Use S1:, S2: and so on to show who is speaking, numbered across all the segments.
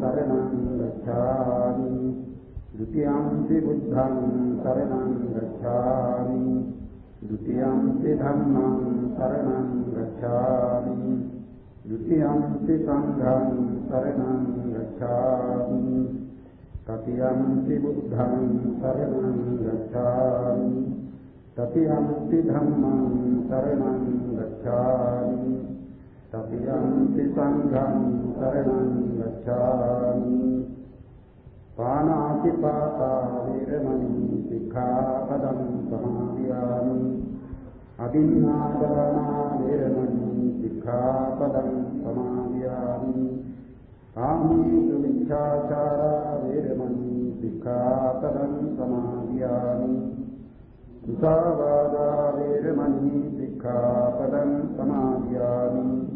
S1: शरणं गच्छामि। द्वितीयां ते बुद्धं शरणं गच्छामि। द्वितीयां ते धर्मं शरणं गच्छामि। द्वितीयां ते सङ्घं शरणं गच्छामि। तृतीयं ते बुद्धं शरणं गच्छामि। तृतीयं ते धर्मं शरणं गच्छामि। තතියම්පි සංඝං සරණං ගච්ඡාමි පානාතිපාතා වේරමණී සික්ඛාපදං සමාදියාමි අදින්නාදානා වේරමණී සික්ඛාපදං සමාදියාමි කාමීසු විචාචාරා වේරමණී සික්ඛාපදං සමාදියාමි මුසාවාදා වේරමණී සික්ඛාපදං සමාදියාමි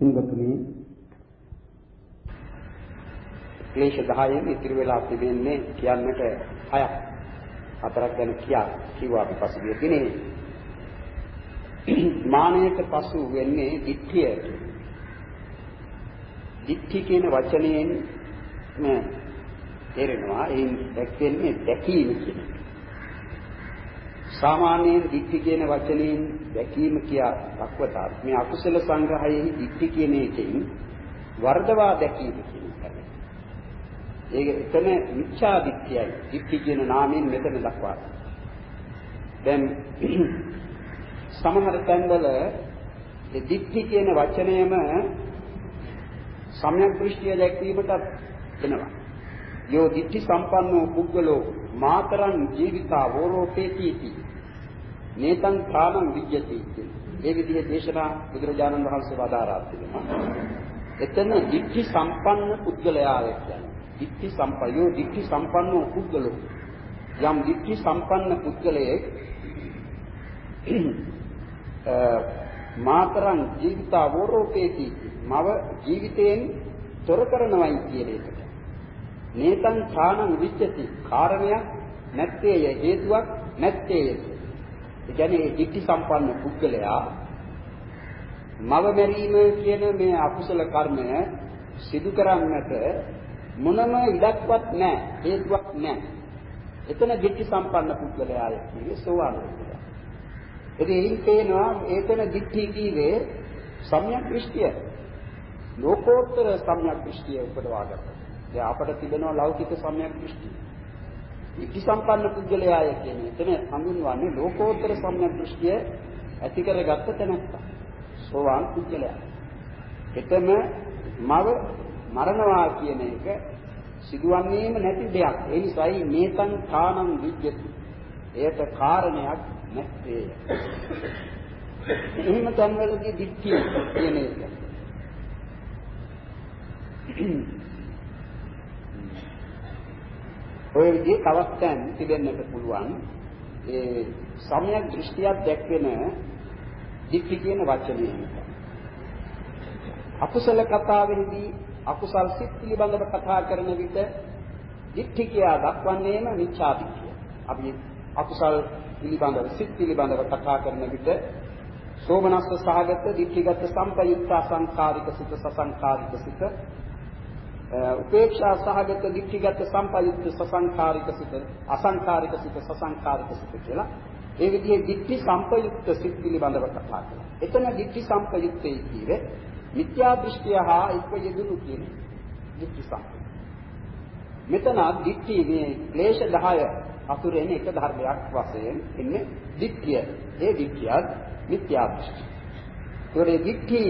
S2: ඉන්වතුනි ක්ලේශ 10න් ඉතිරි වෙලා තිබෙන්නේ කියන්නට හයක් හතරක් ගැන කියා කිව්වා අපි පසුගිය දිනේ. මානයට පසු වෙන්නේ ditthිය ditthි කියන වචනයෙන් තේරෙනවා එයින් දැක්වෙන්නේ දැකීම කියන සාමාන්‍යයෙන් ditthi කියන වචනයෙන් දැකීම කියා දක්වතා මේ අකුසල සංග්‍රහයේ ditthi කියන එකෙන් වර්ධවා දැකීම කියන එක. ඒක එතන මිච්ඡා ditthiyයි. ditthi කියන නාමයෙන් මෙතන දක්වා. දැන් සමහර තැන්වල ඒ ditthi කියන වචනයම සම්‍යක් දෘෂ්ටිය දැක්වීමට එනවා. යෝ ditthi සම්පන්නෝ පුද්ගලෝ මාතරං ජීවිතා වෝරෝපේතිති. නේතං කාමං විජ්ජති. ඒ විදිහේ දේශනා බුදුරජාණන් වහන්සේ වදාරා තිබෙනවා. එතන ditthi සම්පන්න පුද්ගලයා කියන්නේ. ditthi සම්පයෝ ditthi සම්පන්නෝ පුද්ගලෝ. යම් ditthi සම්පන්න පුද්ගලයෙක් මාතරං ජීවිතා වෝරෝපේති. මව ජීවිතයෙන් තොර කරනවයි කියන එකට. නේතං ඡානං විච්ඡති කාරණයක් නැත්තේය හේතුවක් නැත්තේය. ඒ කියන්නේ ධිට්ඨි සම්පන්න පුද්ගලයා මව මැරීම කියන මේ අකුසල කර්මය සිදු කරන්නට මොනම ඉඩක්වත් නැහැ හේතුවක් නැහැ. එතන ධිට්ඨි සම්පන්න පුද්ගලයාය කියන්නේ සෝවාන් පුද්ගලයා. ඉතින් එයින් පේනවා ඒතන ධිට්ඨි කීවේ සම්‍යක් දෘෂ්ටිය. ලෝකෝත්තර සම්‍යක් දෘෂ්ටිය උපදවා ගන්නවා. දැන් අපට තිබෙනවා ලෞකික සම්‍යක් දෘෂ්ටි. ඉති සම්පන්න පුද්ගලයාය කියන එතන හඳුන්වන්නේ ලෝකෝත්තර සම්‍යක් දෘෂ්ටිය ඇති කරගත්ත තැනත්තා. සෝවාන් පුද්ගලයා. එතම මව මරණවා කියන එක සිදුවන්නේම නැති දෙයක්. ඒ නිසායි මේතං කාණං විජ්ජති. එයට කාරණයක් නැත්තේ. එහෙම තන්වලදී දික්තිය කියන එක. ඔය විදිහේ තවත් තැන් තිබෙන්නට පුළුවන්. ඒ සම්‍යක් දෘෂ්ටියක් දැක්වෙන දික්ටි කියන වචනයෙන්. අකුසල කතාවෙහිදී අකුසල් සිත් පිළිබඳව කතා කරන විට දික්ටි කියා දක්වන්නේම මිච්ඡා දික්තිය. අපි අකුසල් පිළිබඳව සිත් පිළිබඳව කතා කරන විට සෝමනස්ස සහගත දික්ටිගත සම්පයුක්ත අසංකාරික සිත සසංකාරික සිත Uh, උපේක්ෂා සහගත දික්ඨිගත සම්පයුක්ත සසංකාරික සිත අසංකාරික සිත සසංකාරික සිත කියලා ඒ විදිහේ දික්ඨි සම්පයුක්ත සිත් පිළිබඳව කතා කළා. එතන දික්ඨි සම්පයුක්තයි කියවේ මිත්‍යා දෘෂ්ටිය හා එක්ව යෙදුණු කියන දික්ඨි සම්පයුක්ත. මෙතන දික්ටි මේ ක්ලේශ 10 අතුරෙන් එක ධර්මයක් වශයෙන් ඉන්නේ දික්තිය. ඒ දික්තියත් මිත්‍යා දෘෂ්ටි. ඒකේ දික්ටි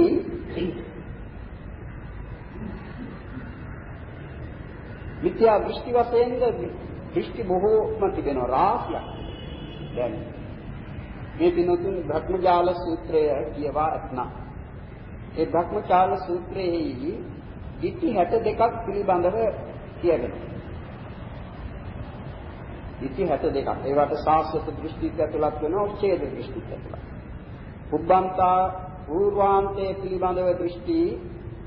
S2: මිත්‍යා දෘෂ්ටි වශයෙන්ද දෘෂ්ටි බොහෝම තිබෙනවා රාශියක්. දැන් මේ පිනතුන් භක්මජාල සූත්‍රය කියවා ඇතනම් ඒ භක්මජාල සූත්‍රයේහි දිට්ඨි 62ක් පිළිබඳව කියවෙනවා. දිට්ඨි 62ක්. ඒවට සාස්වත දෘෂ්ටිත් ඇතුළත් වෙනවා, උච්ඡේද දෘෂ්ටිත් ඇතුළත්. පුබ්බන්තා පූර්වාන්තයේ පිළිබඳව දෘෂ්ටි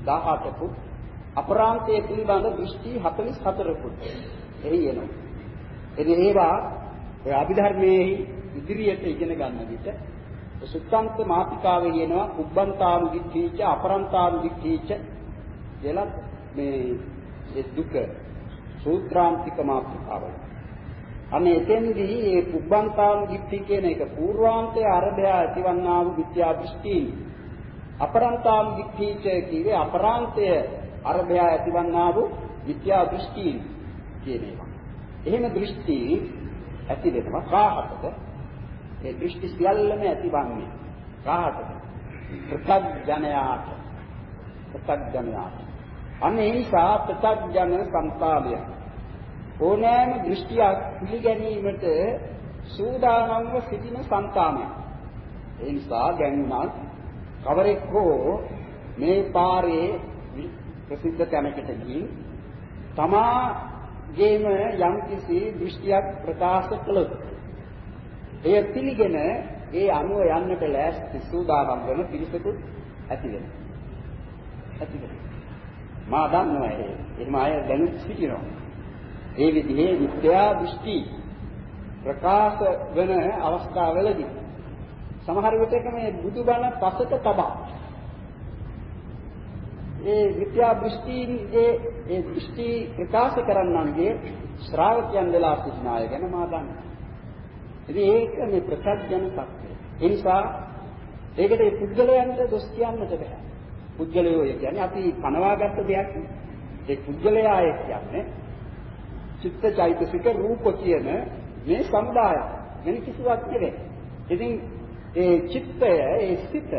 S2: 18කුත් අපරාන්තයේ පිළිබඳ දෘෂ්ටි 44කුත් එහි එනවා. එනි ඒවා ඔය අභිධර්මයේ ඉදිරියට ඉගෙන ගන්න විට සුත්තන්ත මාතිකාවේ කියනවා උබ්බන්තානු දික්ඛීච අපරන්තානු දික්ඛීච කියලා මේ ඒ දුක සූත්‍රාන්තික මාතිකාවයි. අනේ එතෙන්දී මේ උබ්බන්තානු දික්ඛි කියන එක పూర్වාන්තයේ අරබය ඇතිවන්නා වූ විද්‍යා දෘෂ්ටි අපරන්තානු දික්ඛීච කියේ අපරාන්තය අරබය ඇතිවන්නා වූ විද්‍යා දෘෂ්ටි කියන ඒවා. එහෙම දෘෂ්ටි ඇති වෙනවා කාහටද? ඒ දෘෂ්ටි සියල්ලම ඇතිවන්නේ කාහටද? ප්‍රත්‍යඥයාට. ප්‍රත්‍යඥයාට. අන්න ඒ නිසා ප්‍රත්‍යඥ සංපාදය ඕනෑම දෘෂ්ටියක් පිළිගැනීමට සූදානම්ව සිටින సంతානය. ඒ නිසා ගැන්ුණත් කවරෙක් හෝ මේ පාරේ ප්‍රසිද්ධ තැනකට ගිහින් තමාගේම යම්කිසි දෘෂ්ටියක් ප්‍රකාශ කළොත් එය පිළිගෙන ඒ අනුව යන්නට ලෑස්ති සූදානම් වෙන පිරිසකුත් ඇති වෙනවා. ඇති වෙනවා. මා දන්නවා ඒ. එහෙම අය දැනුත් සිටිනවා. ඒ විදිහේ විද්‍යා දෘෂ්ටි ප්‍රකාශ වෙන අවස්ථාවලදී සමහර විටක මේ බුදුබණ පසට තබා ඒ විද්‍යා දෘෂ්ටියේ ඒ දෘෂ්ටි ප්‍රකාශ කරන්නන්ගේ ශ්‍රාවකයන් වෙලා සිටින අය ගැන මා දන්නවා. ඉතින් ඒක මේ ප්‍රත්‍යඥ තත්ත්වය. ඒ නිසා ඒකට ඒ පුද්ගලයන්ට දොස් කියන්නට බෑ. පුද්ගලයෝ කියන්නේ අපි පනවාගත්ත දෙයක්. ඒ පුද්ගලයා කියන්නේ චිත්තචෛතසික රූප කියන මේ සමුදාය. වෙන කිසිවක් නෙවෙයි. ඉතින් ඒ චිත්තය ඒ සිත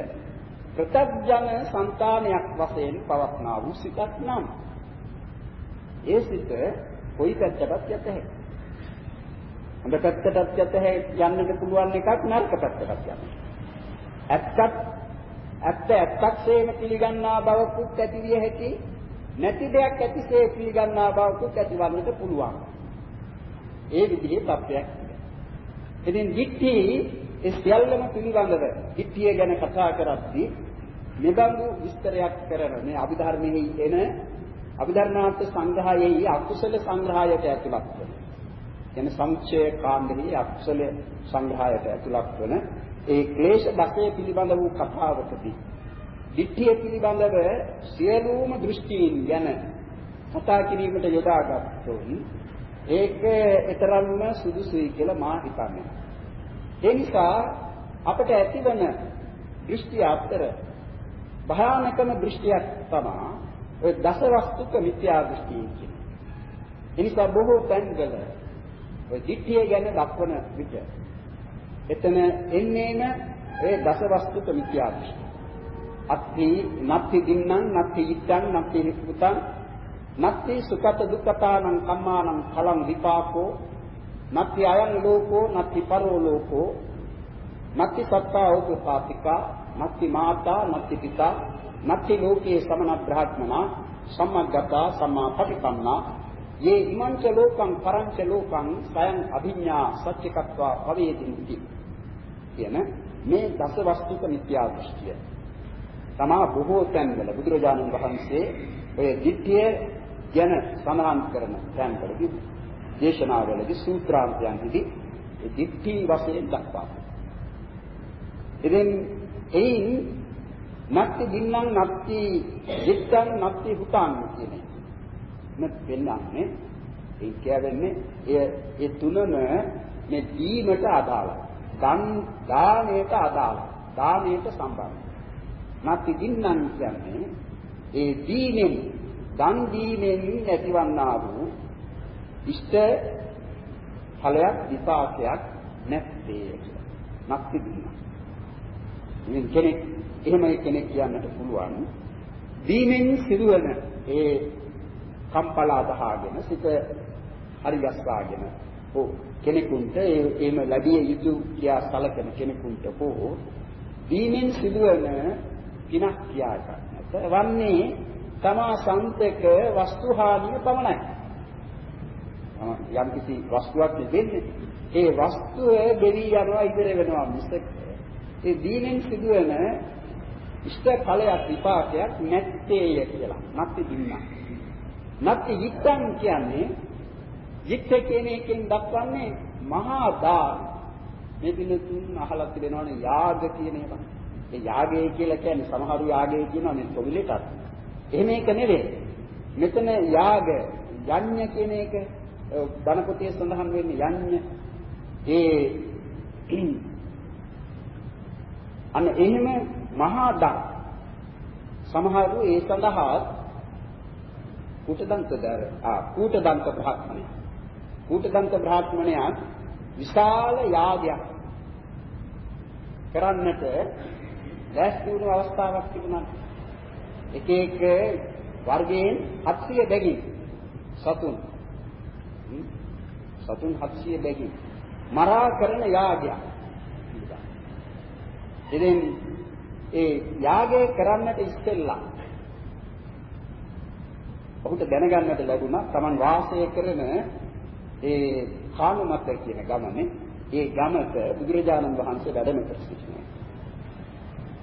S2: ප්‍රත්‍යඥ సంతානයක් වශයෙන් පවත්නා වූ සිතක් නම් ඒ සිත කොයි පැත්තටත් යත හැකියි. හොඳ පැත්තටත් යත යන්නට පුළුවන් එකක් නරක පැත්තටත් යන්න. ඇත්තත් ඇත්ත ඇත්තක්සේම පිළිගන්නා බවකුත් ඇති විය හැකි නැති දෙයක් ඇතිසේ පිළිගන්නා බවකුත් ඇතිවන්නට පුළුවන්. ඒ විදිහේ තත්ත්වයක්. ඉතින් දික්ටි ඒ සියල්ලම පිළිබඳව දික්තිය ගැන කතා කරද්දී මෙබඳු විස්තරයක් කරන මේ අභිධර්මයේ එන අභිධර්මාර්ථ සංග්‍රහයේ අකුසල සංග්‍රහයට ඇතුළත් වෙන. එන සංචය කාණ්ඩෙහි අකුසල සංග්‍රහයට ඇතුළත් වෙන ඒ ක්ලේශ දසය පිළිබඳ වූ කතාවකදී දිට්ඨිය පිළිබඳව සියලුම දෘෂ්ටීන් ගැන කතා කිරීමට යොදාගත්තොත් ඒක ඊතරම්ම සුදුසුයි කියලා මා හිතන්නේ. ඒ නිසා අපට ඇතිවන දෘෂ්ටි අතර භයානකම දෘෂ්ටියක් තමයි ඔය දසවස්තුක මිත්‍යා දෘෂ්ටිය කියන්නේ. ඒ නිසා බොහෝ තැන්වල ඔය දිට්ඨිය ගැන දක්වන විට එතන එන්නේම ඒ දසවස්තුක මිත්‍යා දෘෂ්ටි. අත්ති නත්ති දින්නම් නත්ති ඉත්තං නත්ති හිතුතං නත්ති සුඛත දුක්ඛතානං කම්මානං කලං විපාකෝ නත්ති අයං ලෝකෝ නත්ති පරෝ ලෝකෝ නත්ති සත්තා උපපාතිකා නත්ති මාතා නත්ති පිතා නත්ති ලෝකේ සමන බ්‍රහ්මනා සම්මග්ගතා සම්මාපටිපන්නා යේ ඉමංච ලෝකං පරංච ලෝකං සයන් අභිඤ්ඤා සත්‍යකත්වා පවේදින්ති කියන මේ දස වස්තුක මිත්‍යා දෘෂ්ටිය. තමා බොහෝ තැන්වල බුදුරජාණන් වහන්සේ ඔය දිට්ඨිය ගැන සඳහන් කරන තැන්වලදී දේශනාවලදී සූත්‍රාන්තයන්හිදී ඒ දිට්ඨි වශයෙන් දක්වා. ඉතින් එයින් නැත්ති දින්නම් නැත්ති දිත්තන් නැත්ති හුතන් කියන එක. මෙත් වෙන්නන්නේ ඒ කියන්නේ ඒ ඒ තුනම මේ දීමට අදාළයි. දන් දාණයට අදාළයි. දාණයට සම්බන්ධයි. නැත්ති දින්නම් කියන්නේ ඒ දීමෙන් දන් දීමෙන් ඇතිවන්නා වූ ඉෂ්ට ඵලයක් විපාකයක් නැත්තේ කියලා. නැති දුන්නා. ඉතින් කෙනෙක් එහෙම කෙනෙක් කියන්නට පුළුවන් දීමෙන් සිදුවන ඒ කම්පලා දහාගෙන සිත හරිගස්වාගෙන ඕ කෙනෙකුට එහෙම ලැබිය යුතු කියා සලකන කෙනෙකුට හෝ දීමෙන් සිදුවන පිනක් කියා ගන්නට වන්නේ තමා සන්තක වස්තු හානිය පමණයි. යම් කිසි වස්තුවක් දෙන්නේ ඒ වස්තුව දෙවි යනවා ඉදිර වෙනවා මිසක ඒ දීනෙන් සිදුවන ඉෂ්ට ඵලයක් විපාකයක් නැත්තේය කියලා. නැති දින්නා. නැති හිතන් කියන්නේ යික්ත කියන එකෙන් දක්වන්නේ මහා දාන. මේ දින තුන් අහලා තිබෙනවනේ යාග කියන ඒවා. ඒ යාගය කියලා කියන්නේ සමහරු යාගය කියනවා මේ තොවිලටත්. එහෙම එක නෙවෙයි. මෙතන යාග යඤ්ඤ කියන එක බණ පොතේ සඳහන් වෙන්නේ යඤ්ඤ. ඒ අන්න එහෙම මහා දන්. සමහරු ඒ සඳහා කුටදන්ත දර ආ කුටදන්ත බ්‍රාහ්මණය. කුටදන්ත බ්‍රාහ්මණයා විශාල යාගයක් කරන්නට දැස්ති වුණු අවස්ථාවක් තිබුණා. එක එක වර්ගයෙන් 700 බැගින් සතුන් සතුන් 700 බැගින් මරා කරන යාගයක් ඉතින් ඒ යාගය කරන්නට ඉස්සෙල්ලා ඔහුට දැනගන්නට ලැබුණා Taman වාසය කරන ඒ කාමමත කියන ගමනේ ඒ ගමක බුදුරජාණන් වහන්සේ වැඩම කර සිටිනවා.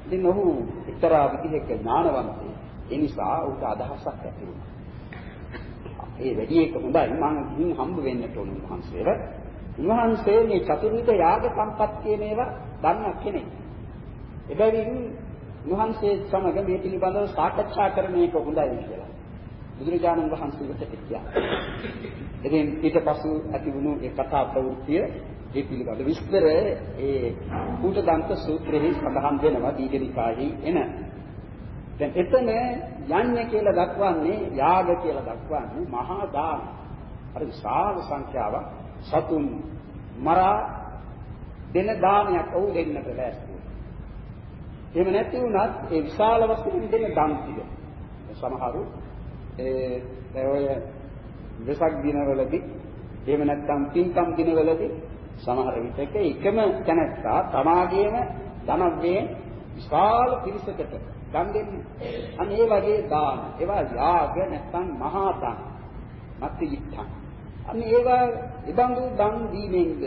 S2: ඉතින් ඔහු එක්තරා විදිහක ඥානවන්තයෙක්. ඒ නිසා ඔහුට අදහසක් ඇති වුණා. ඒ වැඩි එක හොඳයි මම ගිහින් හම්බ වෙන්නට ඕන උන්වහන්සේට. උන්වහන්සේ මේ චතුර්විධ යාග සම්පත් කියන ඒවා දන්න කෙනෙක්. එබැවින් උන්වහන්සේ සමග මේ පිළිබඳව සාකච්ඡා කරන එක හොඳයි කියලා. බුදුරජාණන් වහන්සේ වෙතට ගියා. ඉතින් ඊට පසු ඇති වුණු ඒ කතා ප්‍රවෘත්තිය ඒ පිළිබඳ විස්තර ඒ කූටදන්ත සූත්‍රයේ සඳහන් වෙනවා දීඝනිකායේ එන. දැන් එතන යඤ්ඤ කියලා දක්වන්නේ යාග කියලා දක්වන්නේ මහා දාන. අර විශාල සංඛ්‍යාවක් සතුන් මරා දෙන දානයක් ඔව් දෙන්නට ලෑස්ති. එහෙම නැති වුණත් ඒ විශාල වස්තුන් දෙන දන් ටික. සමහරු ඒ ඔය වෙසක් දිනවලදී එහෙම නැත්නම් පින්කම් දිනවලදී සමහර විටක එකම තැනැත්තා තමාගේම ධනව්‍යයෙන් විශාල පිරිසකට දන් දෙන්නේ. අන්න ඒ වගේ දාන. ඒවා යාග නැත්නම් මහා දාන. මත් ඉත්තන්. අන්න ඒවා ඉබඳු දන් දීමෙන්ද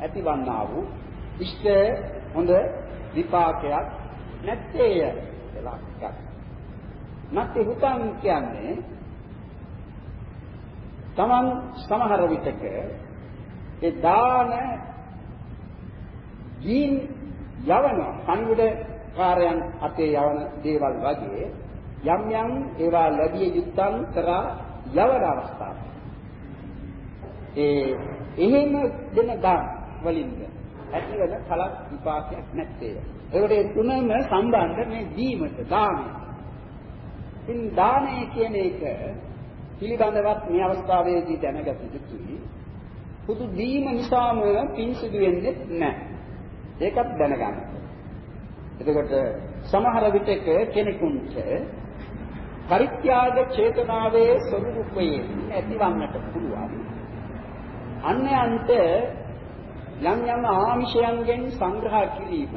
S2: ඇතිවන්නා වූ ඉෂ්ට හොඳ විපාකයක් නැත්තේය කියලා එකක්. නැත්te හුතන් කියන්නේ Taman සමහර විටක ඒ දාන ජීන් යවන පණිවිඩ කාර්යයන් අතේ යවන දේවල් වගේ යම් යම් ඒවා ලැබිය යුත්තන් කරා යවන අවස්ථාවක්. ඒ එහෙම දෙන දාන වලින්ද ඇතිවන කලක් විපාකයක් නැත්තේ. ඒකට තුනම සම්බන්ධ මේ දීමට දානය. ඉතින් දානය කියන එක පිළිබඳවත් මේ අවස්ථාවේදී දැනගත යුතුයි. පුදු දීම නිසාම පින් සිදු වෙන්නේ නැහැ. ඒකත් දැනගන්න. එතකොට සමහර විටක කෙනෙකුට පරිත්‍යාග චේතනාවේ ස්වરૂපයේ ඇතිවන්නට පුළුවන්. අන්‍යයන්ට යම් යම් ආමිෂයන්ගෙන් සංග්‍රහ කිරීම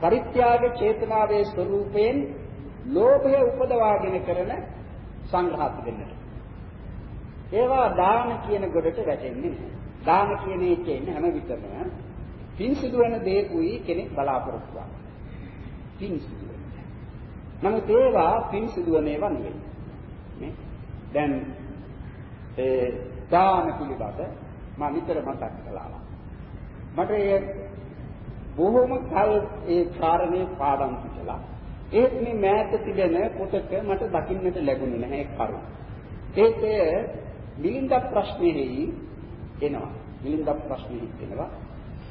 S2: පරිත්‍යාග චේතනාවේ ස්වરૂපයෙන් ලෝභය උපදවාගෙන කරන සංග්‍රහත් වෙන්නට. ඒවා දාන කියන ගොඩට වැටෙන්නේ නැහැ. දාන කියන එකේ හැම විටම පින් සිදුවන දේකුයි කෙනෙක් බලාපොරොත්තු වෙනවා. පින් සිදුවන. නමුත් ඒවා පින් සිදුවන ඒවා නෙවෙයි. නේ? දැන් ඒ දාන පිළිබඳ මම නිතර මතක් කළා. මට ඒ බොහොම කල් ඒ කාරණේ පාඩම් කළා. ඒත් මේ මෑත තිබෙන පොතක මට දකින්නට ලැබුණේ නැහැ කරුණ. ඒත් එය මිලින්ද ප්‍රශ්නේහි එනවා. මිලින්ද ප්‍රශ්නේහි එනවා.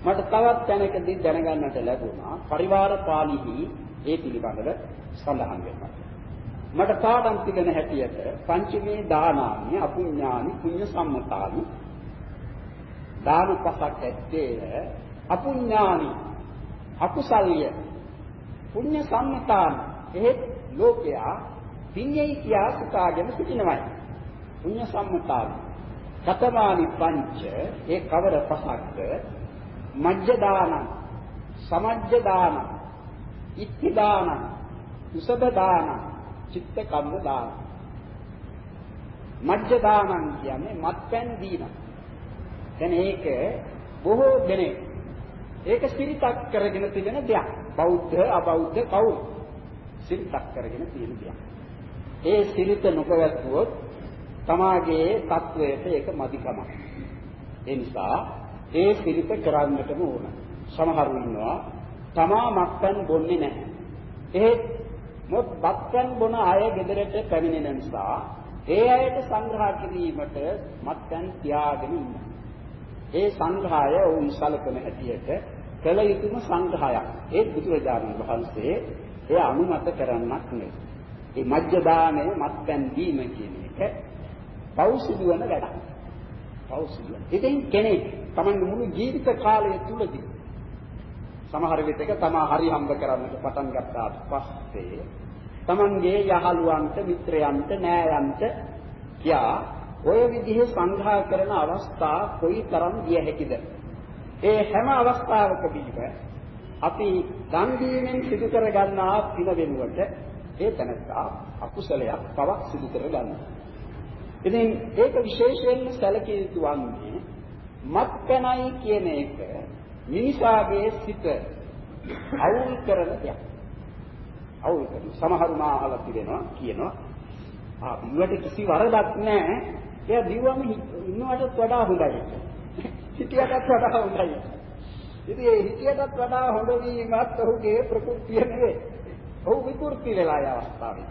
S2: මට තවත් තැනකදී දැනගන්නට ලැබුණා පරිවාර පාළිහි ඒ පිළිබඳව සඳහන් වෙනවා. මට පාඩම් තිබෙන හැටියට පංචමේ දානානි අපුඤ්ඤානි පුඤ්ඤ සම්මතානි දාන පසක් ඇත්තේ අපුඤ්ඤානි අකුසල්ය පුඤ්ඤ සම්මතාන එහෙත් ලෝකයා පින්යයි කියා සිතාගෙන සිටිනවයි. පුඤ්ඤ සම්මතාන කතමානි පංච ඒ කවර පසක්ද මජ්ජ දානං සමජ්ජ දානං ඉත්ති දානං උසබ දානං චිත්ත කම්ම දානං මජ්ජ දානං කියන්නේ මත්පැන් දීන. දැන් ඒක බොහෝ දෙනෙක් ඒක සිරිතක් කරගෙන තිබෙන දෙයක්. බෞද්ධ අබෞද්ධ කවුරු සිරිතක් කරගෙන තියෙන දෙයක්. ඒ සිරිත නොපවත්වුවොත් තමාගේ තත්වයට ඒක මදිකමක්. ඒ නිසා ඒ සිරිත කරන්නටම ඕන. සමහරු ඉන්නවා තමා මත්පැන් බොන්නේ නැහැ. එහෙත් මොත් මත්පැන් බොන අය ගෙදරට පැමිණෙන නිසා ඒ අයට සංග්‍රහ කිරීමට මත්පැන් තියාගෙන ඉන්නවා. ඒ සංග්‍රහය වුන් සලකන හැටියට කළ යුතුම සංග්‍රහයක්. ඒ බුදුරජාණන් වහන්සේ ඒ අනුමත කරන්නක් නෙවෙයි. මේ මජ්ජ දාණය මත්පැන් දීම කියන එක පෞසිදුවන වැඩක්. පෞසිදුවන. ඉතින් කෙනෙක් තමන්ගේ මුළු ජීවිත කාලය තුලදී සමහර විටක තමා හරි හම්බ කරන්නට පටන් ගත්තාට පස්සේ තමන්ගේ යහළුවන්ට මිත්‍රයන්ට නෑයන්ට කියා ඔය විදිහේ සංග්‍රහ කරන අවස්ථා කොයිතරම් දිය හැකිද ඒ හැම අවස්ථාවකදීම අපි දන් දීමෙන් සිදු කර ගන්නා පින වෙනුවට ඒ තනත්තා අකුසලයක් පවක් සිදු කර ගන්නවා. ඉතින් ඒක විශේෂයෙන්ම සැලකිය යුතු වන්නේ මත්පැනයි කියන එක මිනිසාගේ සිත අවුල් කරන දෙයක්. අවුල් කරන. සමහරු මා අහලා තිබෙනවා කියනවා ආ බිව්වට කිසි වරදක් නැහැ. එයා බිව්වම ඉන්නවටත් වඩා හොඳයි. හිතියටත් වඩා හොඳයි. ඉතින් ඒ හිතියටත් වඩා හොඳ වීමත් ඔහුගේ ප්‍රകൃතිය නෙවෙයි. ඔහු විකෘති වෙලා ඒ අවස්ථාවේ.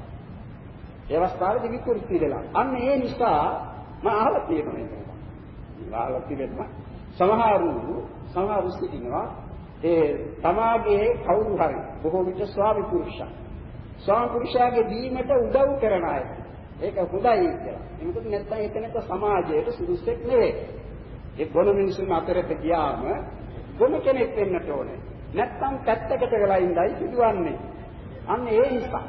S2: ඒ අවස්ථාවේදී විකෘති වෙලා. අන්න ඒ නිසා මම අහලා තියෙනවා ඒක. අහලා තිබෙනවා. සමහරු සමහරු සිටිනවා ඒ තමාගේ කවුරු හරි බොහෝ විට ස්වාමි පුරුෂයා. ස්වාමි පුරුෂයාගේ දීමට උදව් කරන අය. ඒක හොඳයි කියලා. මොකද නැත්නම් එතනක සමාජයට සුදුසුෙක් නෙවෙයි. ඒ ගොනු මිනිසුන් අතරට ගියාම ගොනු කෙනෙක් වෙන්නට ඕනේ. නැත්තම් පැත්තකට වෙලා ඉඳයි සිදුවන්නේ. අන්න ඒ නිසා.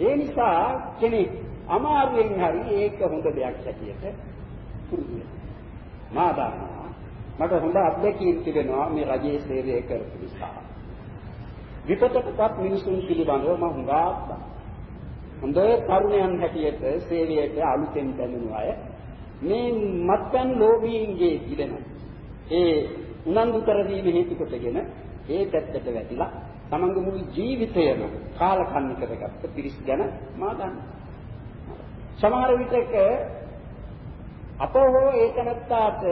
S2: ඒ නිසා කෙනෙක් අමාරුවෙන් හරි ඒක හොඳ දෙයක් හැටියට පුරුදු වෙනවා. මා දන්නවා. මට හොඳ අත්දැකීම් තිබෙනවා මේ රජයේ සේවය කරපු නිසා. විපතටපත් මිනිසුන් පිළිබඳව මම හුඟක් හොඳ තරුණයන් හැටියට සේවයට අලුතෙන් දැනුණු අය මේ මත්පැන් ලෝභීන්ගේ ඉදෙන ඒ උනන්දු කරදීම හේතු කොටගෙන ඒ පැත්තට වැටිලා තමන්ගේ මුළු ජීවිතයම කාලකන්ණි කරගත්ත පිරිස් ගැන මා දන්නවා. සමහර විටක අපෝ ඒකනත්තාට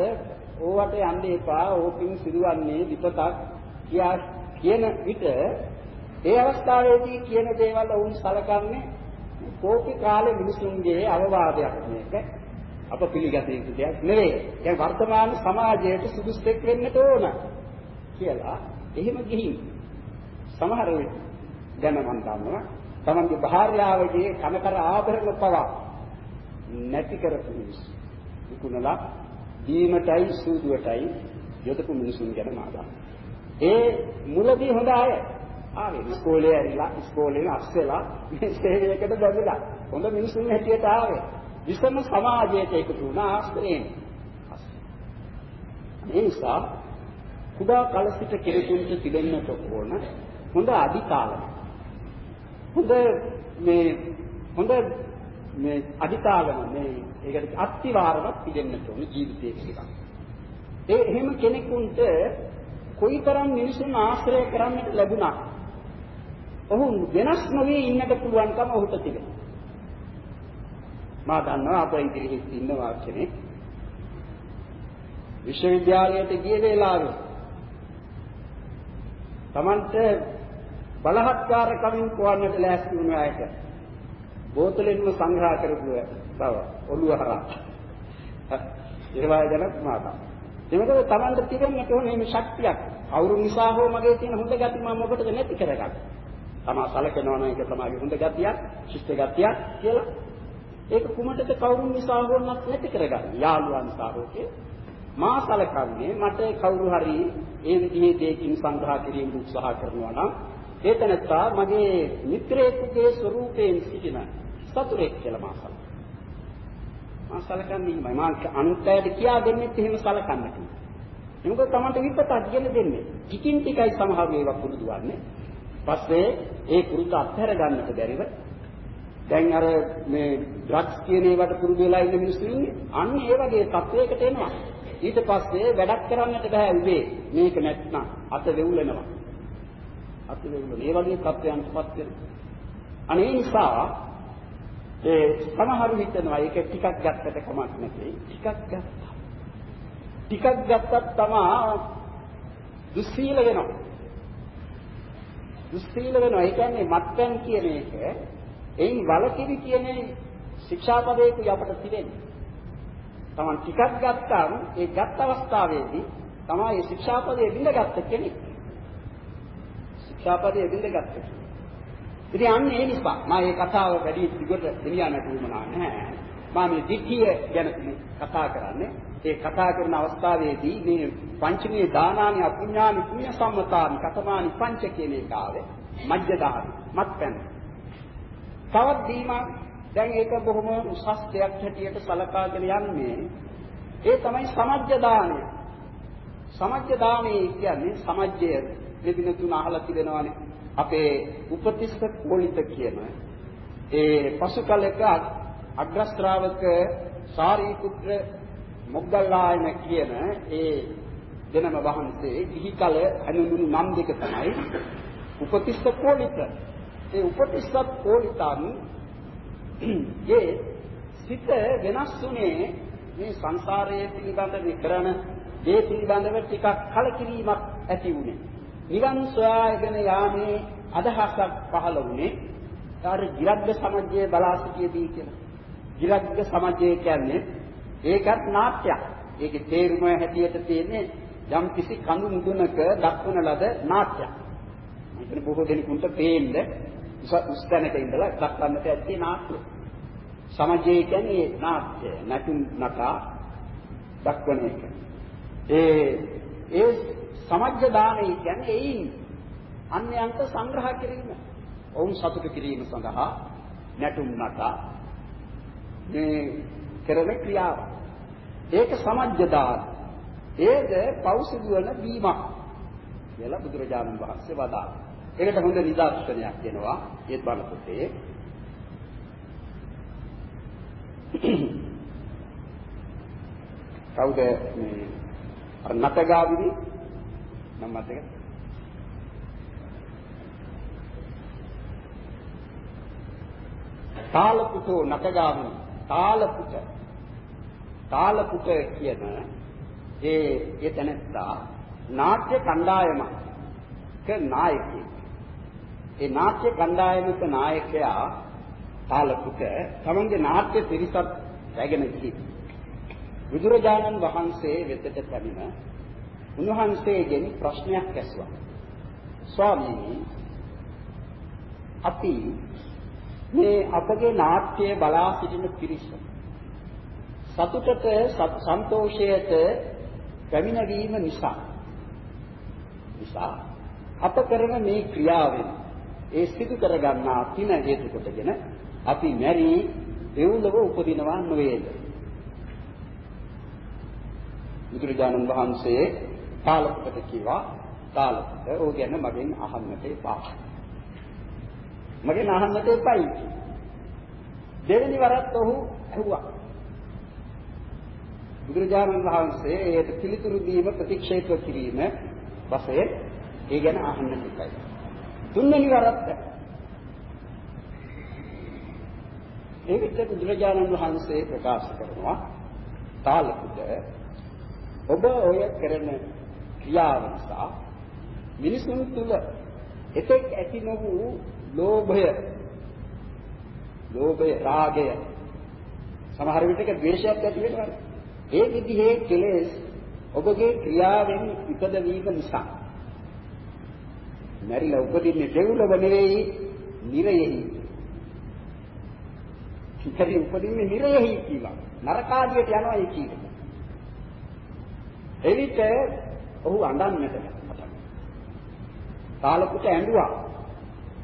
S2: ඕවට යන්න එපා ඕකින් සිදුවන්නේ විපතක් කියා කියන විට ඒ අවස්ථාවේදී කියන දේවල් වුන් සලකන්නේ කෝපි කාලේ මිනිසුන්ගේ අවවාදයක් මේක. අප පිළිගත යුතු දෙයක් නෙවෙයි. දැන් වර්තමාන සමාජයට සුදුස්සෙක් වෙන්නට ඕන කියලා එහෙම ගිහින් සමහර වෙලට දැන මන් දන්නවා තමන්ගේ භාර්යාවගේ කනකර ආභරණ පවා නැති කරපු මිනිස්සු. විකුණලා දීමටයි සූදුවටයි යොදපු මිනිසුන් ගැන මාදා. ඒ මුලදී හොඳ අය ආවේ ඉස්කෝලේ ඇරිලා ඉස්කෝලේ අස්සෙලා මේ සේවයකට බැඳලා හොඳ මිනිසුන් හැටියට ආවේ. විසම සමාජයට එකතු වුණා ආශ්‍රයෙන්. ඒ නිසා කුඩා කල සිට කෙරෙකුන්ට තිබෙන්නට ඕන හොඳ අධිකාලන. හොඳ මේ හොඳ මේ අධිකාලන මේ ඒකට අත්තිවාරයක් තිබෙන්නට ඕන ජීවිතයේ පිළිබඳ. ඒ එහෙම කෙනෙකුට කොයිතරම් මිනිසුන් ආශ්‍රය කරන්නට ලැබුණා. ඔහු වෙනස් නොවී ඉන්නට පුළුවන්කම ඔහුට තිබෙනවා. මා දන්නවා අපේ ඉදිරියේ ඉන්නවා කෙනෙක් විශ්වවිද්‍යාලයට ගිය වෙලාවේ Tamante බලහත්කාර කමින් කවන්නට ලෑස්ති වුණ අයට බෝතලෙන්ම සංග්‍රහ කරපු බව ඔළුව හරහා ඒවා ගැන මා දන්නවා එමෙතන Tamante තිබෙන්නට ඕනේ මේ ශක්තියක් අවුරු නිසා හෝ මගේ තියෙන හොඳ ගති මම මොකටද නැති කරගන්නේ තමා සලකනවා නම් ඒක තමයි හොඳ ගතියක්, ශිෂ්ට ගතියක් කියලා. ඒක කුමටද කවුරුන් නිසා හොන්නක් නැති කරගන්න. යාළුවා නිසා හොකේ. මා සලකන්නේ මට කවුරු හරි ඒ විදිහේ දෙයකින් සංග්‍රහ කිරීම උත්සාහ කරනවා නම් ඒතනත්තා මගේ මිත්‍රයෙකුගේ ස්වරූපයෙන් සිටින සතුරෙක් කියලා මා සලකනවා. මා සලකන්නේ මම අනුත්යට කියා දෙන්නෙත් එහෙම සලකන්න කියලා. මොකද තමන්ට විපතක් ගෙන දෙන්නේ. ටිකින් ටිකයි සමහර ඒවා පුරුදු වන්නේ. පස්සේ ඒ පුරුද්ද අත්හැර ගන්නට බැරිව දැන් අර මේ ඩ්‍රග්ස් කියන ඒවට පුරුදු වෙලා ඉන්න මිනිස්සු ඉන්නේ. අන්න ඒ වගේ තත්වයකට එනවා. ඊට පස්සේ වැඩක් කරන්නට බෑ උදේ. මේක නැත්නම් අත වෙවුලනවා. අත වෙවුලන. ඒ වගේ තත්වයන්ටපත් වෙනවා. අනේ නිසා ඒ සමහරු හිතනවා ඒක ටිකක් ගත්තට කමක් නැtei. ටිකක් ගත්තා. ටිකක් ගත්තත් තමා දුස්සීල වෙනවා. දුස්සීල වෙනවා. ඒ කියන්නේ මත්පැන් කියන එක එයින් වලකිරි කියන ශික්ෂාපදයක අපට තිබෙන්නේ. තමන් ටිකක් ගත්තාම ඒ ගත් අවස්ථාවේදී තමයි මේ ශික්ෂාපදයේ බිඳගත්ත කෙනෙක්. ශික්ෂාපදයේ බිඳගත්ත. ඉතින් අන්න ඒ නිසා මම මේ කතාව වැඩි දිගට ගෙනියන්නට උවමනා නැහැ. මම මේ දික්කිය ගැන කතා කරන්නේ. ඒ කතා කරන අවස්ථාවේදී මේ පංචමී දානානි අපුඤ්ඤානි පුඤ්ඤ සම්මතානි කතමානි පංච කියන එක ආවේ මජ්ජ දාන මත්පැන්. තවත් දීමක් දැන් ඒක බොහොම උසස් දෙයක් හැටියට සලකාගෙන යන්නේ ඒ තමයි සමජ්ජ දානය. සමජ්ජ දානය කියන්නේ සමජ්ජය දෙවින තුන අහලා තිබෙනවානේ. අපේ උපතිස්ස කෝලිත කියන ඒ පසු කලක අග්‍ර ශ්‍රාවක සාරිපුත්‍ර මොග්ගල්ලායන කියන ඒ දෙනම වහන්සේ ගිහි කල හඳුන්වුණු නම් දෙක තමයි උපතිස්ස කෝලිත. ඒ උපතිස්ස කෝලිතන් ඒ සිත වෙනස් වුණේ මේ සංසාරයේ පිළිබඳ විකරණ ඒ පිළිබඳව ටිකක් කලකිරීමක් ඇති වුණේ. නිවන් සොයාගෙන යාමේ අදහසක් පහළ වුණේ ආර ගිරග්ග සමජ්ජයේ බලා සිටියේදී කියලා. ගිරග්ග සමජ්ජය කියන්නේ ඒකත් නාට්‍යයක්. ඒකේ තේරුම හැටියට තියෙන්නේ යම් කිසි කඳු මුදුනක දක්වන ලද නාට්‍යයක්. මේකනේ බොහෝ දෙනෙකුට පේන්න උස්තැනක ඉඳලා දක්වන්නට ඇත්තේ නාට්‍ය. සමජය කියන්නේ නාට්‍ය, නටුම් නටා දක්වන එක. ඒ ඒ සමජ්ජ දානය කියන්නේ එයින් අන්‍යයන්ට සංග්‍රහ කිරීම. ඔවුන් සතුට කිරීම සඳහා නැටුම් නටා මේ කරන ක්‍රියාව. ඒක සමජ්ජ දාන. ඒද පෞසිදුවන බීමක් කියලා බුදුරජාණන් වහන්සේ වදාළා. ඒකට හොඳ නිදර්ශනයක් දෙනවා ඒත් බණ පොතේ. කවුද මේ අර නටගාවිනි නම් මතක තාලපුතෝ නටගාවිනි තාලපුත තාලපුත කියන ඒ ඒ තැනත්තා නාට්‍ය කණ්ඩායමක නායකයෙක්. ඒ නාට්‍ය කණ්ඩායමක නායකයා තාලපුත තමන්ගේ නාට්‍ය පිරිසත් රැගෙන ගිහින් බුදුරජාණන් වහන්සේ වෙතට පැමිණ උන්වහන්සේගෙන් ප්‍රශ්නයක් ඇසුවා. ස්වාමීනි අපි මේ අපගේ නාට්‍ය බලා සිටින පිරිස සතුටට සන්තෝෂයට පැමිණවීම නිසා නිසා අප කරන මේ ක්‍රියාවෙන් ඒ සිදු කරගන්නා පින හේතු කොටගෙන අපි මෙරි දෙව්ලොව උපදිනවා නොවේද බුදුරජාණන් වහන්සේ තාලපකට කිව්වා තාලපක ඕ ගැන මගෙන් අහන්නට එපා. මගෙන් අහන්නට එපයි දෙවෙනි වරත් ඔහු ඇහුවා. බුදුරජාණන් වහන්සේ ඒට පිළිතුරු දීම ප්‍රතික්ෂේප කිරීම වශයෙන් ඒ ගැන අහන්න තිබයි. තුන්වෙනි වරත් ඒ විට බුදුරජාණන් වහන්සේ ප්‍රකාශ කරනවා. තාලකුට ඔබ ඔය කරන ක්‍රියාව නිසා මිනිසුන් තුල එතෙක් ඇති නොවූ ලෝභය ලෝභය රාගය සමහර විටක ද්වේෂයක් ඇති වෙනවා ඒ විදිහේ කෙලෙස් ඔබගේ ක්‍රියාවෙන් ඉපදවීම නිසා මැරිලා උපදින්නේ දෙව්ලොව නෙවෙයි, නිරයෙහි. කිතරි උපදින්නේ නිරයෙහි කියලා. නරකාදියට යනවා ඒ කීක. එවිට ඔහු අඬන්නට පටන් තාලකුට ඇඬුවා.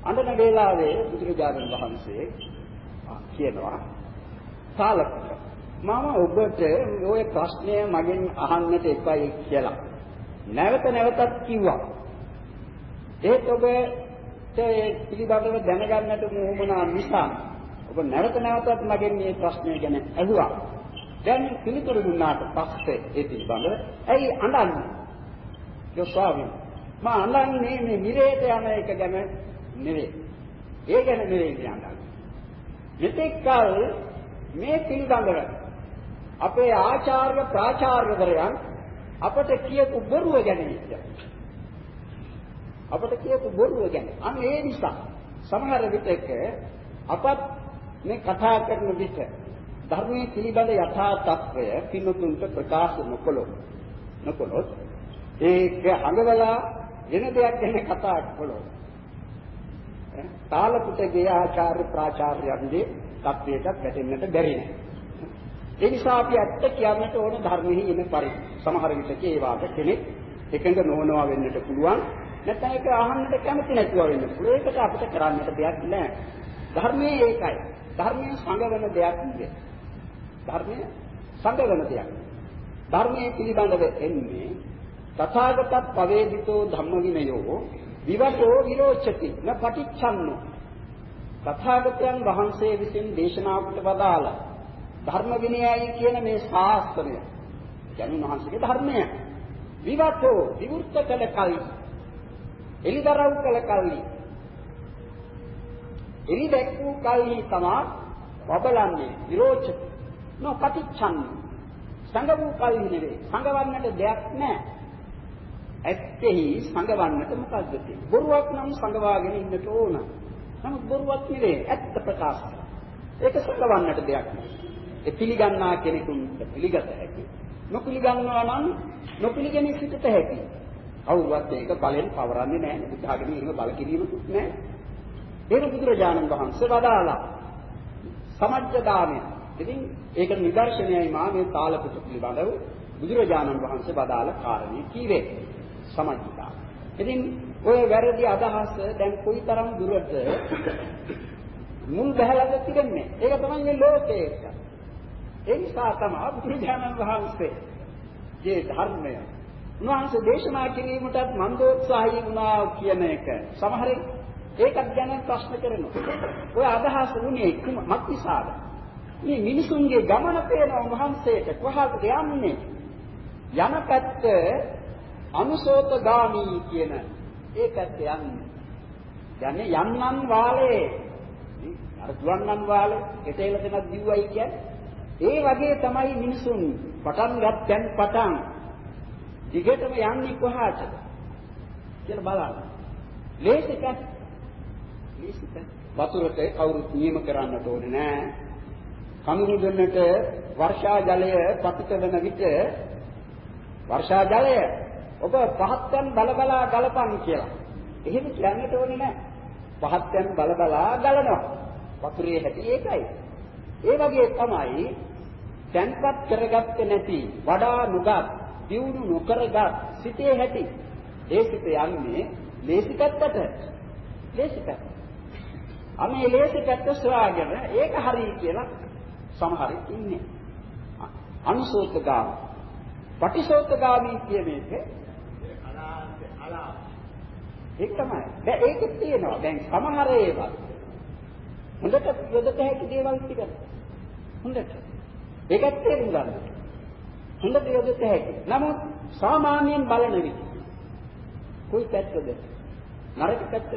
S2: අඬන වේලාවේ බුදුරජාණන් වහන්සේ කියනවා තාලකුට මම ඔබට ওই ප්‍රශ්නය මගෙන් අහන්නට එපයි කියලා. නැවත නැවතත් කිව්වා. ඒත් ඔබට පිළිබඳව දැනගන්නට මොහොමනා නිසා ඔබ නැවත නැවතත් මගෙන් මේ ප්‍රශ්නය ගැන අහුවා. දැන් පිළිතුරු දුන්නාට පස්සේ ඒ පිළිබඳව ඇයි අඬන්නේ? යෝසාවින් මා අඬන්නේ මේ මිරේට යන එක ගැන නෙවෙයි. ඒ ගැන නෙවෙයි කියන්නේ. මෙතෙක් කල මේ පිළිබඳව අපේ ආචාර්ය ප්‍රාචාර්යවරයන් අපට කියපු බොරුව ගැන අපට කියපු බොරුව ගැන. අන්න ඒ නිසා සමහර විටක අපත් මේ කතා කරන විට ධර්මයේ පිළිබඳ යථා තත්වය පින්තුන්ට ප්‍රකාශ නොකළොත් නොකළොත් ඒක අඟවලා වෙන දෙයක් ගැන කතා කළොත් තාලපුටගේ ආචාර්ය ප්‍රාචාර්යයන්ගේ තත්වයකට වැටෙන්නට බැරි නෑ. ඒ නිසා අපි ඇත්ත කියන්නට ඕන ධර්මෙහි ඉන්න පරිදි. සමහර විටක ඒ වාට කෙනෙක් එකඟ නොවනවා වෙන්නට පුළුවන්. නැත්නම් ඒක අහන්නට කැමති නැතුව වෙන්න පුළුවන්. ඒකට අපිට කරන්නට දෙයක් නෑ. ධර්මයේ ඒකයි. ධර්මයේ සංගවන දෙයක් නෙවෙයි. ධර්මයේ සංගවන දෙයක්. ධර්මයේ පිළිබඳව එන්නේ තථාගත පවේදිතෝ ධම්ම විනයෝ විවටෝ විරෝචති න පටිච්ඡන්නෝ. තථාගතයන් වහන්සේ විසින් දේශනා කොට වදාලා ධර්ම විනයයි කියන මේ ශාස්ත්‍රය යනුන් වහන්සේගේ ධර්මය. විවටෝ විවෘත කළ කල්හි එලිදරව් කළ කල්හි. එලි දැක්වූ කල්හි තමා වබලන්නේ විරෝචක නොපටිච්ඡන්න සංග වූ කල්හි නෙවේ සංගවන්නට දෙයක් නැහැ ඇත්තෙහි සංගවන්නට මොකද්ද තියෙන්නේ බොරුවක් නම් සංගවාගෙන ඉන්නට ඕන නමුත් බොරුවක් නෙවේ ඇත්ත ප්‍රකාශ ඒක සංගවන්නට දෙයක් නෙවේ ඒ පිළිගන්නා කෙනෙකුට පිළිගත හැකි. නොපිළිගන්නවා නම් නොපිළිගැනී සිටත හැකි. කවුරුවත් ඒක බලෙන් පවරන්නේ නැහැ. බුද්ධාගමේ එහෙම බල කිරීමකුත් නැහැ. ඒක බුදුරජාණන් වහන්සේ වදාලා. සමජ්ජ දානය. ඉතින් ඒක නිදර්ශනයයි මා මේ තාලපුත පිළිබඳව බුදුරජාණන් වහන්සේ වදාළ කාරණේ කීවේ. සමජ්ජ දාන. ඉතින් ඔය වැරදි අදහස දැන් කොයිතරම් දුරට මුල් බහලද තිබෙන්නේ. ඒක තමයි මේ ලෝකයේ. ඒ නිසා තමයි බුදුරජාණන් වහන්සේ මේ ධර්මය උන්වහන්සේ දේශනා කිරීමටත් මන්දෝත්සාහී වුණා කියන එක සමහරෙක් ඒකත් ගැන ප්‍රශ්න කරනවා. ඔය අදහස උනේ මත් නිසාද? මේ මිනිසුන්ගේ ගමන පේන උන්වහන්සේට කොහාටද යන්නේ? යන පැත්ත අනුසෝතගාමී කියන ඒ පැත්ත යන්නේ. යන්නේ යන්නන් වාලේ. අර දුවන්නන් වාලේ එතේල දෙනක් දිව්වයි කියන්නේ ඒ වගේ තමයි මිනිසුන් පටන් ගත්තන් පටන් දිගටම යන්නේ කොහාටද කියලා බලන්න. ලේසිත ලේසිත වතුරට කවුරුත් නියම කරන්නට ඕනේ නෑ. කඳුළු දෙන්නට වර්ෂා ජලය පතිත වෙන විට වර්ෂා ජලය ඔබ පහත්යන් බලබලා ගලපන් කියලා. එහෙම කියන්නට ඕනේ නෑ. පහත්යන් බලබලා ගලනවා. වතුරේ හැටි ඒකයි. ඒ වගේ තමයි තැන්පත් කරගත්තේ නැති වඩා නුගත් දියුණු නොකරගත් සිතේ හැටි ඒ සිත යන්නේ ලේසි පැත්තට ලේසි පැත්ත අනේ ලේසි පැත්ත සොයාගෙන ඒක හරි කියලා සමහරෙක් ඉන්නේ අනුසෝතගාම පටිසෝතගාමී කියන එක ඒක තමයි දැන් ඒක තියෙනවා දැන් සමහර ඒවා හොඳට යොදත හැකි දේවල් ටික හොඳට ඒකත් තේරුම් ගන්න. හොඳට යොදත හැකි. නමුත් සාමාන්‍යයෙන් බලන විට කොයි පැත්තද? නරක පැත්තද?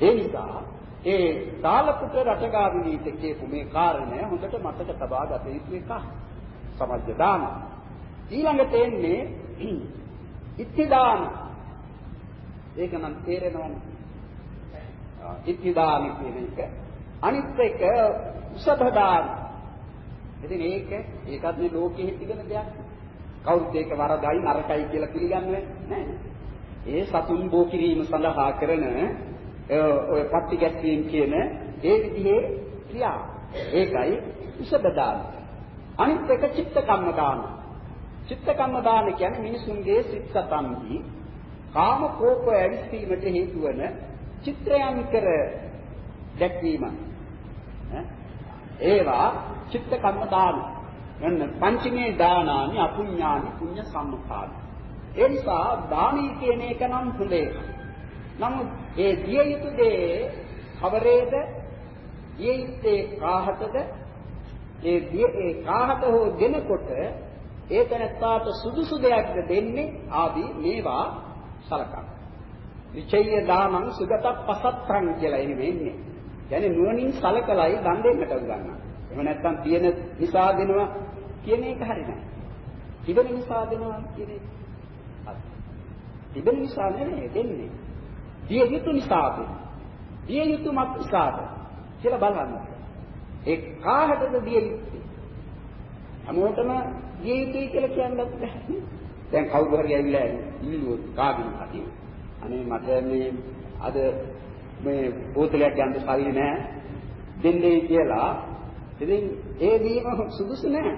S2: ඒ නිසා ඒ තාලපුත්‍ර රටගාමිනීට කියපු මේ කාරණය හොඳට මතක තබා ගත යුතු එකක්. සමජ්ජ දාන. ඊළඟට එන්නේ ඉත්තිදාන. ඒක නම් තේරෙනවනේ. ඉත්තිදාන කියන එක. අනිත් එක උසභ දාන. ඉතින් ඒක ඒකත් මේ ලෝකෙහි තිබෙන දෙයක්. කවුරුත් ඒක වරදයි නරකයි කියලා පිළිගන්නේ නැහැ. ඒ සතුන් බෝ කිරීම සඳහා කරන ඔය පත්ති ගැස්වීම කියන ඒ විදිහේ ක්‍රියා. ඒකයි උසබ දාන. අනිත් එක චිත්ත කම්ම දාන. චිත්ත කම්ම දාන කියන්නේ මිනිසුන්ගේ සිත් සතන්හි කාම කෝප ඇවිස්සීමට හේතු වන චිත්‍රයන් කර දැක්වීම. ඒවා චිත්ත කම්ම දාන. යන්න පංචමේ දානානි අපුඤ්ඤානි පුඤ්ඤ සම්මුඛානි. ඒ නිසා දානී කියන එක නම් හොඳ එකක්. නමුත් ඒ දිය යුතු දේ කවරේද? දිය යුත්තේ කාහතද? ඒ දිය ඒ කාහත හෝ දෙනකොට ඒ තැනත්තාට සුදුසු දෙයක්ද දෙන්නේ ආදී මේවා සලකනවා. විචේය දානං සුගත පසත්තං කියලා එහෙම එන්නේ. කියන්නේ නුවණින් සලකලයි දන් දෙන්නට උගන්වනවා. එහෙම නැත්නම් තියෙන නිසා දෙනවා කියන එක හරි නෑ. තිබෙන නිසා දෙනවා කියන එක. තිබෙන නිසා නෙමෙයි දෙන්නේ. දිය යුතු නිසා දෙන්නේ. දිය යුතු මත් නිසාද කියලා බලන්න. ඒ කාහටද දිය යුත්තේ? හැමෝටම දිය යුතුයි කියලා කියන්නත් බැහැ. දැන් කවුරු හරි ඇවිල්ලා ඉල්ලුවොත් කාගෙන් හරි. අනේ මට මේ අද මේ බෝතලයක් ගන්න සල්ලි නැහැ. දෙන්නේ කියලා. ඉතින් ඒ දීම සුදුසු නැහැ.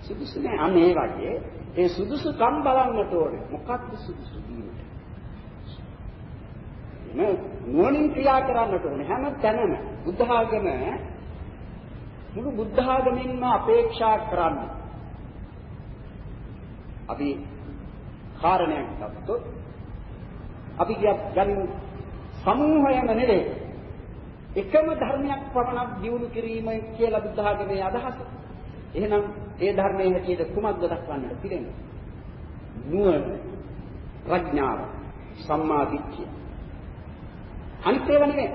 S2: සුදුසු නැහැ. අන්න ඒ වගේ ඒ සුදුසුකම් බලන්නට ඕනේ. මොකක්ද සුදුසු දීමට මේ නුවණින් ක්‍රියා කරන්නට ඕනේ. හැම තැනම බුද්ධ ආගම මුළු බුද්ධ ආගමින්ම අපේක්ෂා කරන්නේ. අපි කාරණයක් ගත්තොත් අපි කියත් ගනිමු සමූහයම නෙවේ එකම ධර්මයක් පමණක් දියුණු කිරීම කියලා බුද්ධ ආගමේ අදහස. එහෙනම් ඒ ධර්මයේ හැටියට කුමක්ද දක්වන්නට පිළිෙන්නේ? නුවණ, ප්‍රඥාව, සම්මා දිට්ඨිය. අනිත් ඒවා නෙමෙයි.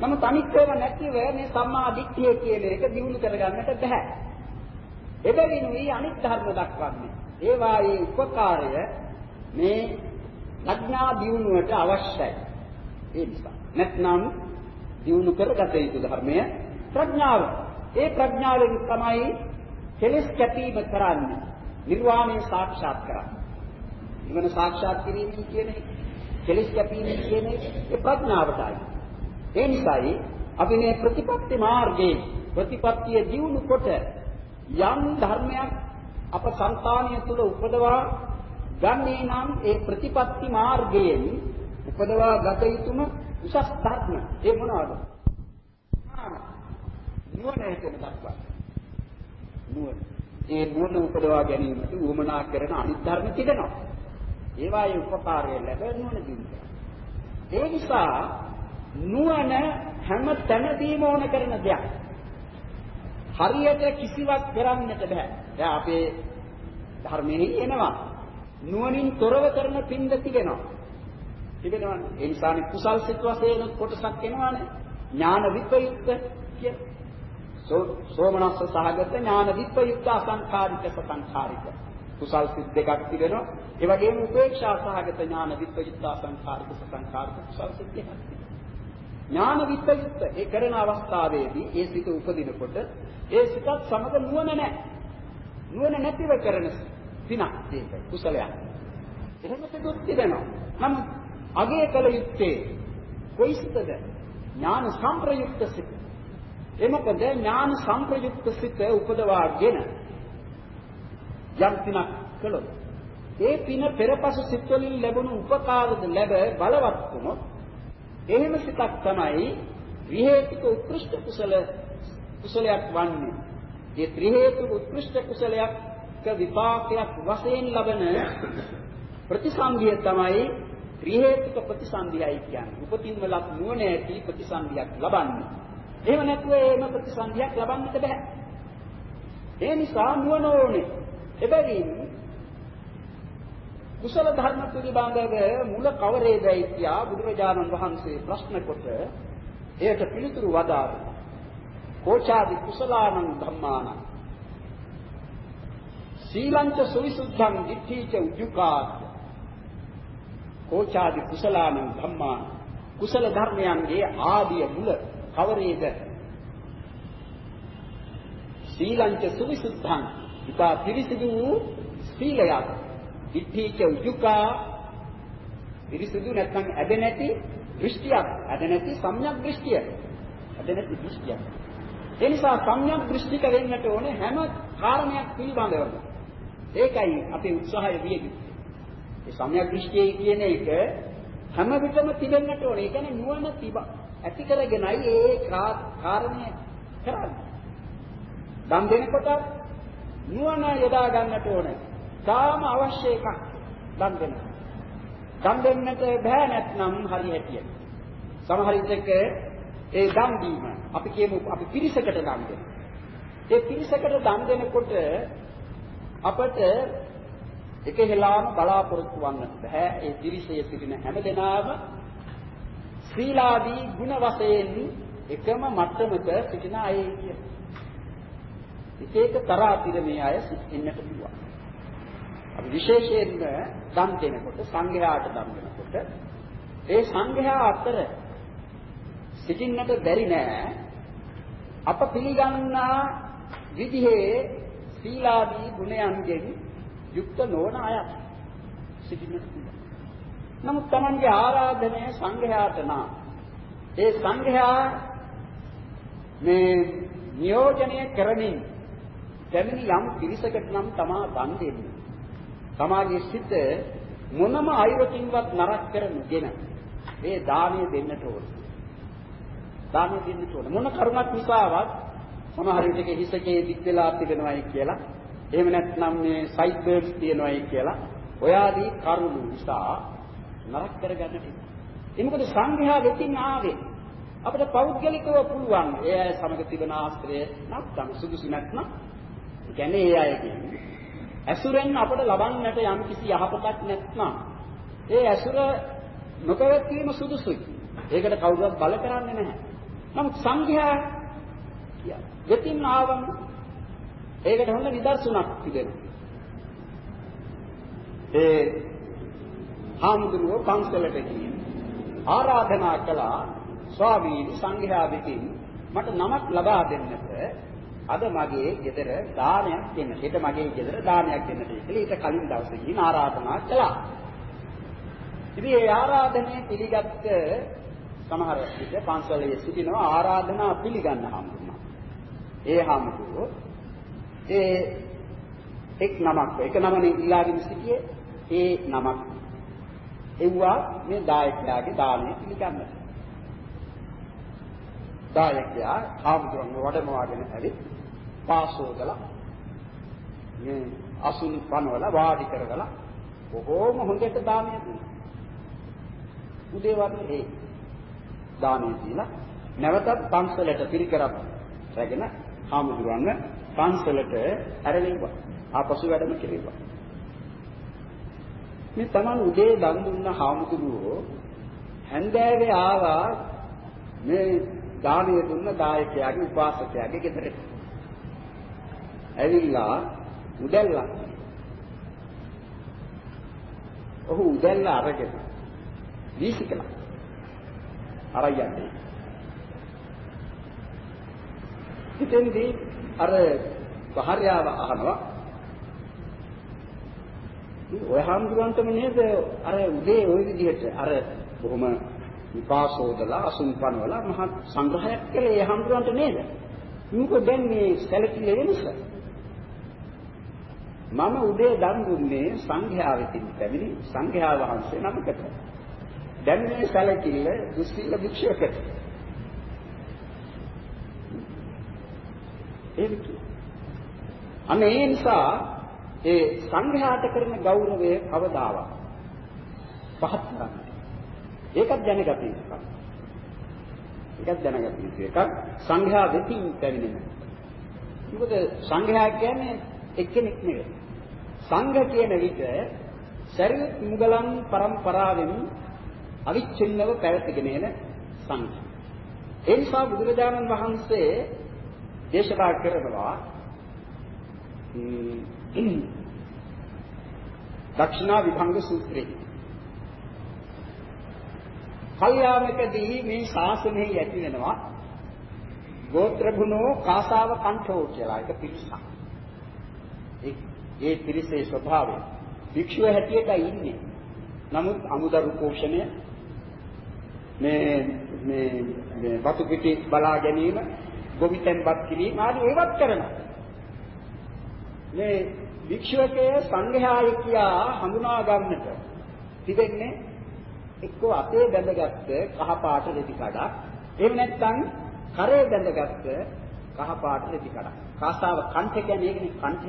S2: නමුත් අනිත් ඒවා නැතිව මේ සම්මා දිට්ඨිය කියන එක දියුණු කරගන්නට බෑ. එබැවිනුයි අනිත් ධර්ම දක්වන්නේ. ඒවායේ උපකාරය මේ ප්‍රඥා දියුණුවට අවශ්‍යයි. ඒ නිසා. නැත්නම් දියුණු කරගත යුතු ධර්මය ප්‍රඥාව. ඒ ප්‍රඥාවෙන් තමයි කෙලෙස් කැපීම කරන්නේ. නිර්වාණය සාක්ෂාත් කරන්නේ. නිවන සාක්ෂාත් කිරීම කියන්නේ කෙලෙස් කැපීම කියන්නේ ඒ ප්‍රඥාවටයි. ඒ නිසායි අපි මේ ප්‍රතිපත්ති මාර්ගයේ ප්‍රතිපත්තිය දියුණු කොට යම් ධර්මයක් අප సంతානිය තුල උපදවා ගන්නේ නම් ඒ ප්‍රතිපත්ති මාර්ගයෙන් උපදවා ගත යුතුම උසස් ධර්ම ඒ මොනවාද? නුවණ හේතන දක්වා. නුවණ. ඒ නුවණ උපදවා ගැනීමට උවමනා කරන අනිත් ධර්ම තිබෙනවා. ඒවායේ උපකාරය ලැබ නුවණ දිනවා. ඒ නිසා නුවණ හැම තැනදීම ඕන කරන දෙයක්. හරියට කිසිවක් කරන්නට බෑ. දැන් අපේ ධර්මයේ එනවා. නුවණින් තොරව කරන පින්ද තිබෙනවා. තිබෙනවානේ. ඒ නිසානේ කුසල් සිත් වශයෙන් කොටසක් එනවානේ. ඥාන විපයුක්ත කිය. සෝමනස්ස සහගත ඥාන විපයුක්ත අසංඛාරික සසංඛාරික. කුසල් සිත් දෙකක් තිබෙනවා. ඒ වගේම උපේක්ෂා සහගත ඥාන විපයුක්ත අසංඛාරික සසංඛාරික කුසල් සිත් දෙකක් ඥාන විපයුක්ත ඒ කරන අවස්ථාවේදී ඒ සිත උපදිනකොට ඒ සිතත් සමග නුවණ නැහැ. නුවණ නැතිව කරන පිනක් ඒක කුසලයක්. එහෙම සිදුත් තිබෙනවා. නමුත් අගය කළ යුත්තේ කොයි සිතද? ඥාන සංප්‍රයුක්ත සිත. එමකද ඥාන සංප්‍රයුක්ත සිත උපදවාගෙන යම් පිනක් කළොත් ඒ පින පෙරපසු සිත් වලින් ලැබුණු උපකාරද ලැබ බලවත් වුණොත් එහෙම සිතක් තමයි ත්‍රි හේතුක උත්කෘෂ්ඨ කුසල කුසලයක් වන්නේ. ඒ ත්‍රි හේතුක උත්කෘෂ්ඨ කුසලයක් විපාකයක් වශයෙන් ලබන ප්‍රතිසන්දිය තමයි ත්‍රි හේතුක ප්‍රතිසන්දියයි කියන්නේ. උපතින්ම ලක් නුවණ ඇති ප්‍රතිසන්දියක් ලබන්නේ. එහෙම නැත්නම් එහෙම ප්‍රතිසන්දියක් ලබන්නට බෑ. ඒ නිසා නුවණ ඕනේ. එබැවින් කුසල ධර්ම පිළිබඳව මුල කවරේදයි කියා බුදුරජාණන් වහන්සේ ප්‍රශ්න කොට එයට පිළිතුරු වදාළා. කෝචාදි කුසලානං ධම්මානං සීලංච සවිසුද්ධං දිට්ඨිච උජුකාත් කෝචාදි කුසලානං ධම්මා කුසල ධර්මයන්ගේ ආදිය මුල කවරේද සීලංච සවිසුද්ධං ඉතා පිරිසිදු වූ සීලයක් දිට්ඨිච උජුකා පිරිසුදු නැත්නම් ඇද නැති දෘෂ්ටියක්. ඇද නැති සම්‍යක් දෘෂ්ටිය. ඇද නැති දෘෂ්ටියක්. ඒ නිසා සම්‍යක් දෘෂ්ටික වෙන්නට ඕනේ හැම කාරණයක් පිළිබඳවම. ඒකයි අපේ උත්සාහය විය යුත්තේ. ඒ සම්‍යක් දෘෂ්ටිය කියන එක හැම විටම තිබෙන්නට ඕනේ. ඒ කියන්නේ නුවණ තිබ ඇති කරගෙනයි ඒ කාරණය කරන්නේ. දන් දෙනකොට නුවණ යොදා ගන්නට ඕනේ. තාම අවශ්‍ය එකක් දන් දෙන්න. දන් දෙන්නට බෑ නැත්නම් හරි හැටියට. සමහර විටක ඒ දන් දීම අපි කියමු අපි පිරිසකට දන් දෙනවා. ඒ පිරිසකට දන් දෙනකොට අපට එක හෙලාම බලාපොරොත්තු වන්නට බෑ. ඒ පිරිසේ සිටින හැම දෙනාම ශ්‍රීලාදී ගුණ වශයෙන් එකම මට්ටමක සිටින අය කියන. එක එක තරාතිරමේ අය සිටින්නට පුළුවන්. අපි විශේෂයෙන්ම දන් දෙනකොට සංඝයාට දන් දෙනකොට ඒ සංඝයා අතර සිටින්නට බැරි නෑ අප පිළිගන්නා විදිහේ සීලාදී ගුණයන්ගෙන් යුක්ත නොවන අය සිටින්නට පුළුවන්. නමුත් Tamanගේ ආරාධනය සංඝයාට නා ඒ සංඝයා මේ නියෝජනය කරමින් දෙමිනි යම් පිරිසකට නම් තමා දන් දෙන්නේ. තමාගේ සිත මොනම අයවකින්වත් නරක කරනුගෙන ඒ දාණය දෙන්නට ඕන. දාණය දෙන්නට ඕන. මොන කරුණක් නිසාවත් සමහර විටක හිසකේ දික් වෙලා තිබෙනවායි කියලා එහෙම නැත්නම් මේ සයිඩ් බර්ඩ්ස් තියනවායි කියලා ඔය ආදී කරුණු නිසා නරක කරගන්නට. ඒ මොකද සංඝයා වෙතින් ආවේ අපිට පෞද්ගලිකව පුළුවන් ඒ අය සමග තිබෙන ආශ්‍රය නැත්නම් සුදුසු නැත්නම් කියන්නේ ඒ අය කියන්නේ ඇසුරෙන් අපට ලබන්නට යම් කිසි යහපතක් නැත්නම් ඒ ඇසුර නොපැවැත්වීම සුදුසුයි. ඒකට කවුරුවත් බල කරන්නේ නැහැ. නමුත් සංඝයා වෙතින් ආවම ඒකට හොඳ නිදර්ශනක් තිබෙනවා. ඒ හාමුදුරුවෝ පන්සලට ගිහින් ආරාධනා කළා ස්වාමීන් සංඝයා වෙතින් මට නමක් ලබා දෙන්නට අද මගේ ගෙදර දානයක් දෙන්න. හෙට මගේ ගෙදර දානයක් දෙන්නට කියලා ඊට කලින් දවසේ ගිහින් ආරාධනා කළා. ඉතින් ඒ ආරාධනය පිළිගත්ත සමහර විට පන්සලේ සිටිනවා ආරාධනා පිළිගන්න හම්බුනා. ඒ හම්බුවෝ ඒ එක් නමක් එක නමනේ ඉලාගෙන සිටියේ ඒ නමක් එව්වා මේ දායකයාගේ දානය පිළිගන්නට. දායකයා ආමුදුරන් වඩමවාගෙන ඇවිත් පාසෝදලා මේ අසුන් පනවල වාඩි කරගලා බොහෝම හොඳට දානය දුන්නා. උදේ වගේ ඒ දානය දීලා නැවතත් පන්සලට පිරිකරක් රැගෙන ආමුදුරන්ව පන්සලට ඇරලෙව්වා. ආපසු වැඩම කෙරෙව්වා. මේ Taman උදේ දන් දුන්න හාමුදුරුවෝ හැන්දෑවේ ආවා මේ දානය දුන්න දායකයාගේ උපාසකයාගේ ගෙදරට. ඇවිල්ලා උදැල්ලා. ඔහු උදැල්ලා අරගෙන වීසි කළා. අරයන්නේ. ඉතින්දී අර භාර්යාව අහනවා ඔය හාමුදුරන්ටම නේද අර උදේ ওই විදිහට අර බොහොම විපාසෝදලා අසුන් පනවලා මහා සංග්‍රහයක් කළේ ඒ හාමුදුරන්ට නේද? මොකද දැන් මේ සැලකිලි වෙනස? මම උදේ දන් දුන්නේ සංඝයා වෙතින් පැමිණි සංඝයා වහන්සේ නමකට. දැන් මේ සැලකිල්ල දුස්සීල භික්ෂුවකට. ඒක අන්න ඒ නිසා ඒ සංඝයාට කරන ගෞරවය කවදාවත් පහත් කරන්නේ. ඒකත් දැනගත යුතුයි. ඒකත් දැනගත යුතු එකක් සංඝයා වෙතින් පැමිණෙන. මොකද සංඝයා කියන්නේ එක්කෙනෙක් නෙවෙයි. සංඝ කියන විට ශරීර මුගලන් પરම්පරාවෙන් අවිච්ඡින්නව පැවතගෙන එන සංඝ. ඒ නිසා බුදුරජාණන් වහන්සේ දේශනා කරනවා දක්ෂිනා විභංග සූත්‍රයේ කල්යාමකදී මේ ශාසනයේ ඇති වෙනවා ගෝත්‍රභුනෝ කාසාව කණ්ඨෝ කියලා එක පිරිසක්. ඒ ඒ පිරිසේ ස්වභාවය භික්ෂුව හැටියට ඉන්නේ. නමුත් අමුදරු පෝෂණය මේ මේ මේ වතු පිටි බලා ගැනීම, ගොවිතැන්පත් කිරීම ආදී ඒවත් කරනවා. මේ වික්ෂුවකයේ සංඝයාය කියා හඳුනා ගන්නට තිබෙන්නේ එක්කෝ අතේ බැඳගත්ත කහ පාට රෙදි කඩක්. එහෙම නැත්නම් කරේ බැඳගත්ත කහ පාට රෙදි කඩක්. කාසාව කණ්ඨ කියන්නේ ඒකනේ කණ්ඨ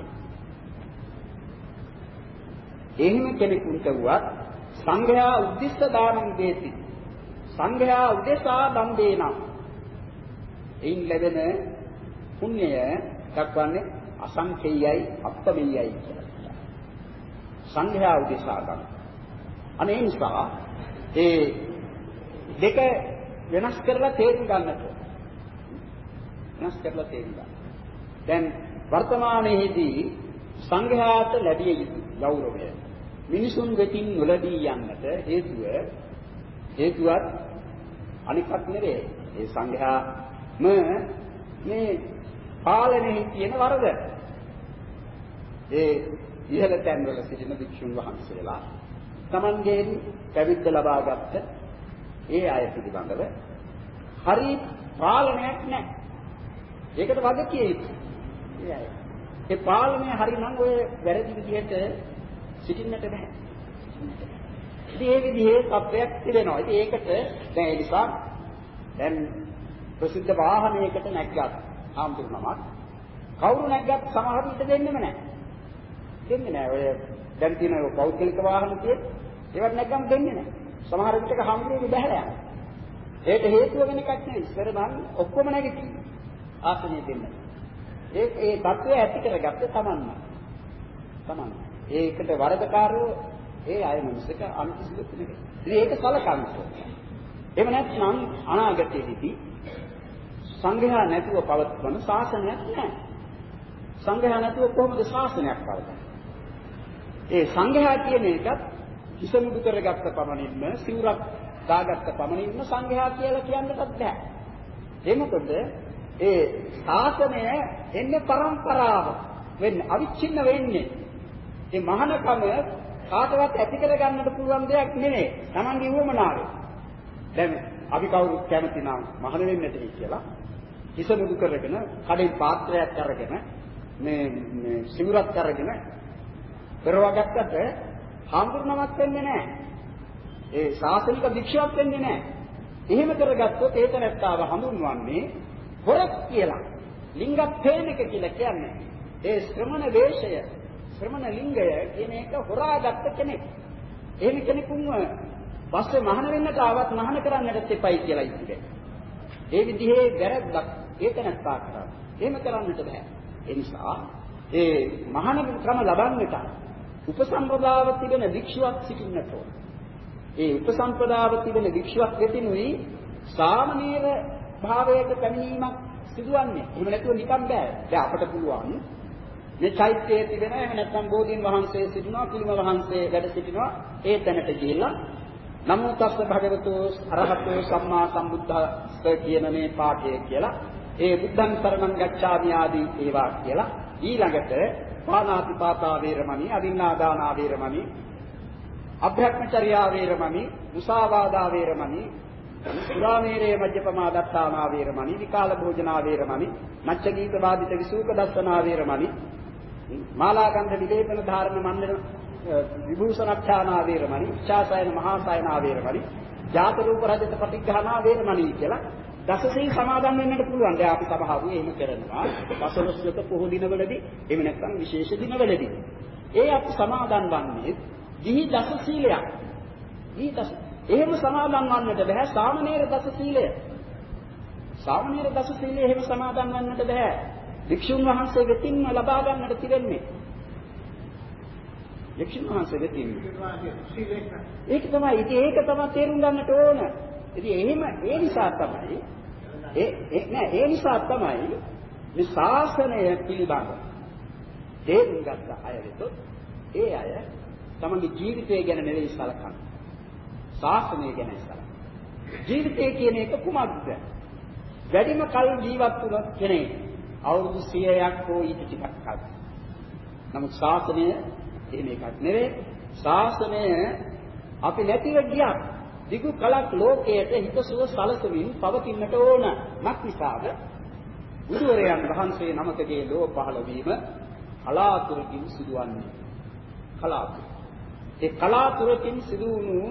S2: එහෙම කෙනෙකුට වුවත් සංඝයා උද්දිස්ස දානං දේති. සංඝයා උදෙසා දන් දේනම් එයින් ලැබෙන පුණ්‍යය දක්වන්නේ අසංකේයයි අප්පමෙයයි කියලා. සංඝයා උදෙසා දන්. අනේ නිසා ඒ දෙක වෙනස් කරලා තේරුම් ගන්නට වෙනස් කරලා තේරුම් ගන්න. දැන් වර්තමානයේදී සංඝයාට ලැබිය යුතු ගෞරවය මිනිසුන් වෙතින් නොලැබී යන්නට හේතුව හේතුවත් අනිකක් නෙවේ. ඒ සංඝයාම මේ පාලනයේ තියෙන වරද. ඒ ඉහළ තැන්වල සිටින භික්ෂුන් වහන්සේලා Tamangen පැවිද්ද ලබාගත්ත ඒ අය පිළිබඳව හරි පාලනයක් නැහැ. ඒකට වග කිය යුතුයි. ඒ අය. ඒ පාලනය හරිනම් ඔය වැරදි විදිහට සිටින්නට බෑ. ඉතින් ඒ විදිහේ තත්ත්වයක් තිබෙනවා. ඉතින් ඒකට දැන් ඒ නිසා දැන් ප්‍රසිද්ධ වාහනයකට නැග්ගත් ආම්තුරුනමක් කවුරු නැග්ගත් සමහර විට දෙන්නෙම නැහැ. දෙන්නේ නැහැ. ඔය දැන් තියෙන ඔය පෞද්ගලික වාහන තියෙත් ඒවට නැග්ගම දෙන්නේ නැහැ. සමහර විටක හම්බුනේ බැහැලා යනවා. ඒකට හේතුව වෙන එකක් නෙවෙයි. ඉස්සර නම් ඔක්කොම නැගිටින. ආසනෙ දෙන්න. ඒ ඒ தත්වය ඇති කරගත්තේ Tamanම. Taman. ඒකට වරදකාරෝ ඒ අය මිනිස්සක අනිතිසිදුත් නෙවෙයි. ඉතින් ඒක සලකන්න ඕනේ. එහෙම නැත්නම් අනාගතයේදී සංඝයා නැතුව පවත්වන ශාසනයක් නැහැ. සංඝයා නැතුව කොහොමද ශාසනයක් පවත්වන්නේ? ඒ සංඝයා කියන එකත් කිසමුදු කරගත්ත පමණින්ම සිවුරක් දාගත්ත පමණින්ම සංඝයා කියලා කියන්නටත් බෑ. ඒ මොකද ඒ ශාසනය එන්නේ પરම්පරාව වෙන්නේ අවිච්ඡින්න වෙන්නේ. ඒ මහානකම කාටවත් ඇති කරගන්නට පුළුවන් දෙයක් නෙමෙයි. Tamange උවමනාවේ. දැන් අපි කවුරුත් කැමති නම් මහාන වෙන්නට කියලා හිස මුදු කරගෙන කඩේ පාත්‍රයක් අරගෙන මේ මේ සිවුරක් අරගෙන පෙරවගත්තට හාමුදුරුවමක් වෙන්නේ නැහැ. ඒ ශාසනික භික්ෂුවක් වෙන්නේ නැහැ. එහෙම කරගත්තොත් ඒක නැත්තාව හඳුන්වන්නේ හොරක් කියලා. ලිංගප්‍රේමික කියලා කියන්නේ. ඒ ශ්‍රමණ වේශය ශ්‍රමණ ලිංගය කියන එක හොරාගත්ත කෙනෙක්. එහෙම කෙනෙකුන්ව පස්සේ මහාන වෙන්නට ආවත් මහාන කරන්නට එපයි කියලා ඉතිරේ. ඒ විදිහේ වැරද්දක් ඒක නැත්තා කරා. එහෙම කරන්නට බෑ. ඒ නිසා ඒ මහාන ක්‍රම ලබන්නට උපසම්පදාව තිබෙන වික්ෂුවක් සිටින්නට ඕන. ඒ උපසම්පදාව තිබෙන වික්ෂුවක් වෙතිනුයි සාමනීර භාවයක පැමිණීමක් සිදුවන්නේ. එහෙම නැතුව නිකම් බෑ. දැන් අපට පුළුවන් මේ චෛත්‍යයේ තිබෙන එහෙම නැත්නම් බෝධීන් වහන්සේ සිටිනවා පිළිම වහන්සේ වැඩ සිටිනවා ඒ තැනට ගිහිල්ලා නමෝ තස්ස භගවතු අරහතෝ සම්මා සම්බුද්දස්ස කියන මේ පාඨය කියලා ඒ බුද්ධං සරණං ගච්ඡාමි ආදී ඒවා කියලා ඊළඟට පානාති පාතා වේරමණී අදින්නා දානා වේරමණී අභ්‍යක්මචර්යා වේරමණී මුසාවාදා වේරමණී සුරාමේරේ මජ්ජපමා දත්තානා වේරමණී විකාල භෝජනා වේරමණී මච්ච ගීත වාදිත විසූක දස්සනා වේරමණී මාලාගන්ධ විලේපන ධාරණ මණ්ඩල විභූෂණක්ඛානා වේරමණී ඡාසයන මහාසයනා වේරමණී ජාත රූප රජත ප්‍රතිග්‍රහනා වේරමණී කියලා දසසිල් සමාදන් වෙන්නට පුළුවන්. දැන් අපි සමහරු එහෙම කරනවා. පසළොස්වක පොහොය දිනවලදී එහෙම නැත්නම් විශේෂ දිනවලදී. ඒ අපි සමාදන් වන්නේ දිහි දස සීලයක්. දිහි දස. එහෙම සමාදන් වන්නට බෑ සාමනීර දස සීලය. සාමනීර දස සීලය එහෙම සමාදන් වන්නට බෑ. වික්ෂුන් වහන්සේ වෙතින්ම ලබා ගන්නට තිබෙන්නේ. වික්ෂුන් වහන්සේ වෙතින්. ඒක තමයි. ඉතින් ඒක තමයි තේරුම් ගන්නට ඕන. ඉතින් එහෙම ඒ නිසා තමයි ඒ නෑ ඒ නිසා තමයි මේ ශාසනය පිළිබඳ තේරුම් ගත්ත අය වෙතොත් ඒ අය තමන්ගේ ජීවිතය ගැන නෙවෙයි සලකන්නේ. ශාසනය ගැන සලකන්නේ. ජීවිතය කියන එක කුමක්ද? වැඩිම කල් ජීවත් වුණොත් කෙනෙක් අවුරුදු 100ක් හෝ ඊට ටිකක් කල්. නමුත් ශාසනය එහෙම එකක් නෙවෙයි. ශාසනය අපි නැතිව ගියා. දිගු කලක් ලෝකයට හිතසුව සලසමින් පවතින්නට ඕන. මක් නිසාද? බුදුරයන් වහන්සේ නමකගේ ලෝක පහළ වීම කලාතුරකින් සිදුවන්නේ. කලාතුර. ඒ කලාතුරකින් සිදු වුණු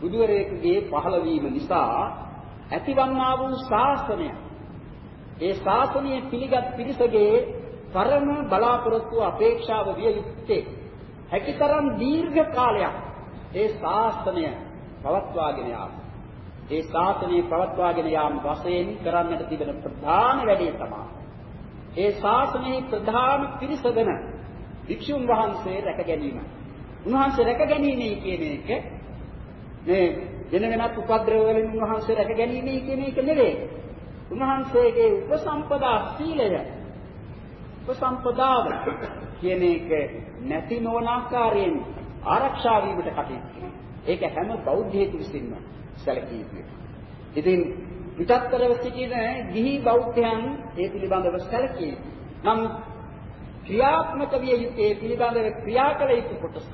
S2: බුදුරයෙකුගේ පහළ වීම නිසා ඇතිවන්නා වූ ශාසනය ඒ ශාසනය පිළිගත් පිරිසගේ පරම බලාපොරොත්තු අපේක්ෂාව විය යුත්තේ හැකිතරම් දීර්ඝ කාලයක් ඒ ශාසනය පවත්වාගෙන යාම. ඒ ශාසනය පවත්වාගෙන යාම වශයෙන් කරන්නට තිබෙන ප්‍රධාන වැඩේ තමයි ඒ ශාසනයේ ප්‍රධාන පිරිසගෙන වික්ෂුන් වහන්සේ රැක ගැනීම. උන්වහන්සේ රැක ගැනීමයි කියන එක මේ වෙන වෙනත් උපද්‍රව වලින් උන්වහන්සේ රැක ගැනීමයි කියන එක නෙවෙයි. උන්වහන්සේගේ උපසම්පදා සීලය උපසම්පදාව කියන එක නැති නොවන ආකාරයෙන් ආරක්ෂා වීමට කටයුතු ඒක හැම බෞද්ධයෙකු විසින්ම සැලකිය යුතුයි. ඉතින් පිටත්තරව සිටින ගිහි බෞද්ධයන් ඒ පිළිබඳව සැලකී. නම් ක්‍රියාත්මක විය යුත්තේ පිළිබඳව ක්‍රියා කළ යුතු කොටස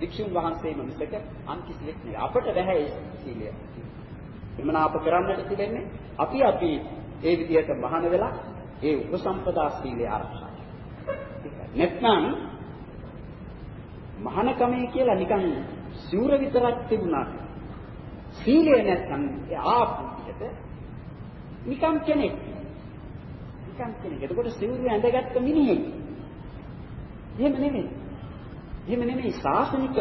S2: වික්ෂුන් වහන්සේම මිසක අන් කිසිවෙක් නෙවෙයි. අපට බෑ සීලය. එමන අප කරන්නට තිබෙන්නේ අපි අපි ඒ විදිහට මහාන වෙලා ඒ උපසම්පදා සීලය ආරක්ෂා නැත්නම් මහානකමේ කියලා නිකන් සිවුර විතරක් තිබුණා. සීලය නැත්නම් ආපු විදිහට නිකම් කෙනෙක්. නිකම් කෙනෙක්. එතකොට සිවුරු ඇඳගත්ත මිනිහෙක්. එහෙම නෙමෙයි. එහෙම නෙමෙයි ශාසනික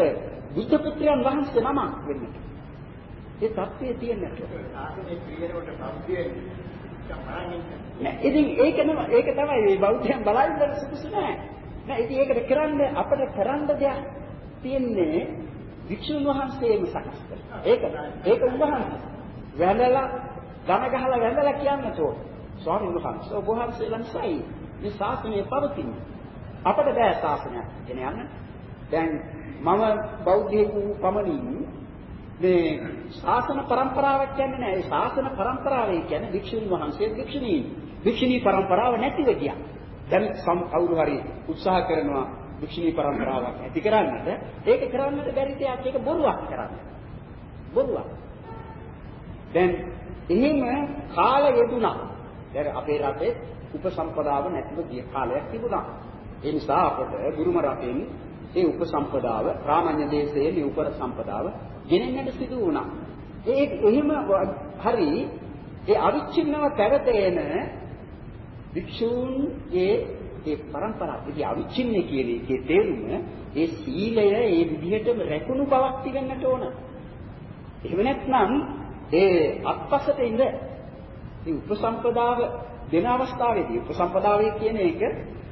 S2: බුද්ධ පුත්‍රයන් වහන්සේ නමක් වෙන්නට. ඒ தත්ත්වයේ තියෙන්නට.
S3: ශාසනයේ ක්‍රියාවට පස්සේ
S2: නෑ ඉතින් ඒක නෙමෙයි ඒක තමයි මේ බෞද්ධයන් බලයින්ද සුදුසු නෑ. නෑ ඉතින් ඒකට කරන්න අපිට කරන්න දෙයක් තියෙන්නේ වික්ෂුන් වහන්සේම සකස් කරනවා. ඒක ඒක උන්වහන්සේ. වැඳලා ගම ගහලා වැඳලා කියන්න තෝ. ස්වාමීන් වහන්සේ ඔබ වහන්සේලන්සයි මේ ශාසනය පවතින්නේ. අපට බෑ ශාසනයක් ගෙන යන්න. දැන් මම බෞද්ධයෙකු පමණින් මේ ශාසන પરම්පරාවක් කියන්නේ නෑ. ඒ ශාසන પરම්පරාවයි කියන්නේ වික්ෂුන් වහන්සේ වික්ෂුණීන්. වික්ෂුණී પરම්පරාව නැතිව ගියා. දැන් සම කවුරු හරි උත්සාහ කරනවා වික්ෂුණී પરම්පරාවක් ඇති කරන්නට ඒක කරන්නට බැරි දෙයක් ඒක බොරුවක් කරන්නේ. බොරුවක්. දැන් එහෙම කාලය යෙදුණා. දැන් අපේ රටේ උපසම්පදාව නැතිව ගිය කාලයක් තිබුණා. ඒ නිසා අපට ගුරුම රටෙන් ඒ උපසම්පදාව රාමඤ්ඤ දේශයේ මේ උපසම්පදාව ගෙනෙන්නට සිදු වුණා. ඒ එහෙම හරි ඒ අවිච්ඡින්නව පැවතෙන වික්ෂූන්ගේ ඒ પરම්පරාව ඉතින් අවිච්ඡින්නේ කියන එකේ තේරුම ඒ සීලය ඒ විදිහටම රැකුණු බවක් තිබෙන්නට ඕන. එහෙම නැත්නම් ඒ අත්පසට ඉඳ මේ උපසම්පදාව දෙන අවස්ථාවේදී උපසම්පදාවේ කියන එක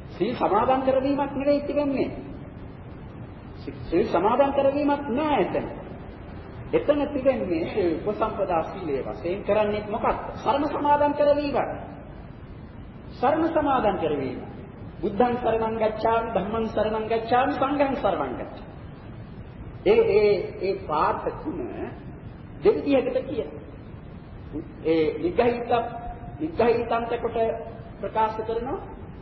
S2: සීල් සමාදන් කරවීමක් නෙවෙයි තිබෙන්නේ. සීල් සමාදන් කරවීමක් නෑ එතන. එතන තිබෙන්නේ ඒ උපසම්පදා සීලයේ වශයෙන් කරන්නේ මොකක්ද? සරණ සමාදන් කරවීම. සරණ සමාදන් කරවීම. බුද්ධං සරණං ගච්ඡාමි ධම්මං සරණං ගච්ඡාමි සංඝං සරණං ගච්ඡාමි. ඒ ඒ ඒ පාඨ තුන දෙවිදිහකට කියන. ඒ නිග්ගහිත නිග්ගහිතාන්ත කොට ප්‍රකාශ කරනවා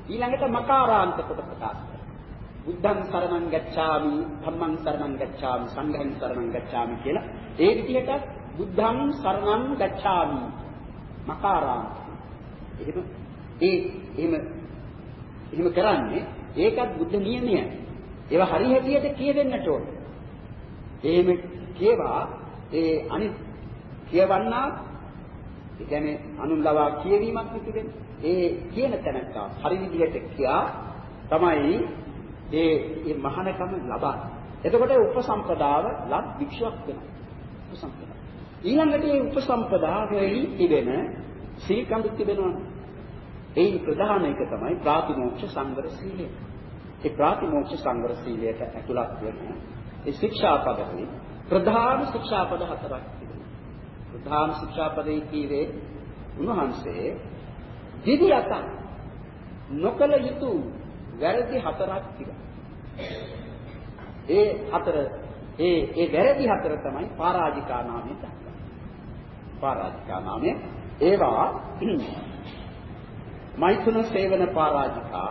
S2: ඊළඟට මකාරාන්ත කොට ප්‍රකාශ කරනවා. බුද්ධං සරණං ගච්ඡාමි ධම්මං සරණං ගච්ඡාමි සංඝං සරණං ගච්ඡාමි කියලා ඒ විදිහට බුද්ධං සරණං ගච්ඡාමි මකාරාන්ත. එහෙම ඒ එහෙම එහෙම කරන්නේ ඒකත් බුද්ධ නියමය. ඒවා හරි හැටියට කියවෙන්නට ඕන. එහෙම කියවා ඒ අනිත් කියවන්නා ඒ කියන්නේ අනුන් ලවා කියවීමක් තිබෙන්නේ. ඒ කියන තැනත්තා හරි විදිහට කියා තමයි ඒ මේ මහානකම ලබන්නේ. එතකොට උපසම්පදාව ලබ් වික්ෂයක් වෙනවා. උපසම්පදාව. ඊළඟට මේ උපසම්පදාවෙහි තිබෙන සීකඳු තිබෙනවා. ඒ ප්‍රධාන එක තමයි ප්‍රාතිමෝක්ෂ සංවර සීලය. ඒ ප්‍රාතිමෝක්ෂ සංවර සීලයට ඇතුළත් වෙන ඒ ශික්ෂාපදවල ප්‍රධාන ශික්ෂාපද හතරක් තිබෙනවා. ප්‍රධාන ශික්ෂාපදේ කීවේ උන්වහන්සේ දිවියත නොකල යුතු වැරදි හතරක් තිබෙනවා. ඒ හතර ඒ ඒ වැරදි හතර තමයි පරාජිකා නාමයෙන් දක්වන්නේ. පරාජිකා නාමය ඒවා මෛතුන සේවන පරාජිකා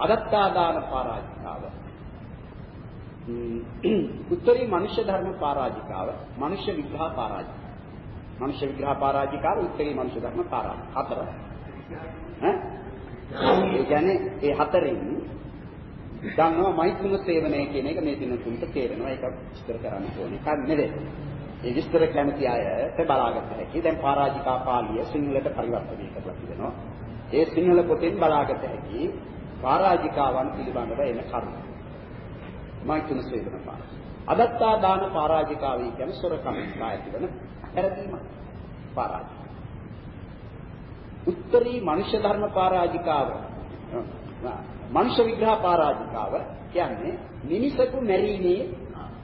S2: අදත්තාදාන පරාජිකාව උත්තරී මනුෂ්‍ය ධර්ම පරාජිකාව, මනුෂ්‍ය විග්‍රහ පරාජිකාව. මනුෂ්‍ය විග්‍රහ පරාජිකාව උත්තරී මනුෂ්‍ය ධර්ම පරාජික. හතර. ඈ? ඒ කියන්නේ ඒ හතරෙන් දන්නවා මෛත්‍රිම සේවනය කියන එක මේ දිනුතුන්ට තේරෙනවා. ඒක විස්තර කරන්න ඕනේ. කන් නෙවෙයි. ඒ විස්තර කැමති අයට බලාගන්න හැකි. දැන් පරාජිකා පාළිය සිංහලට පරිවර්තනය කරලා තිබෙනවා. ඒ සිංහල පොතෙන් බලාගත හැකි පරාජිකාවන් පිළිබඳව එන කරුණු. මෛත්‍රිම සේවන පාර. අදත්තා දාන පරාජිකාවයි කියන්නේ සොරකම් කායති වෙන පෙරදීම පරාජික. උත්තරී මනුෂ්‍ය ධර්ම පරාජිකාව මනුෂ්‍ය විග්‍රහ පරාජිකාව කියන්නේ මිනිසකු මැරීමේ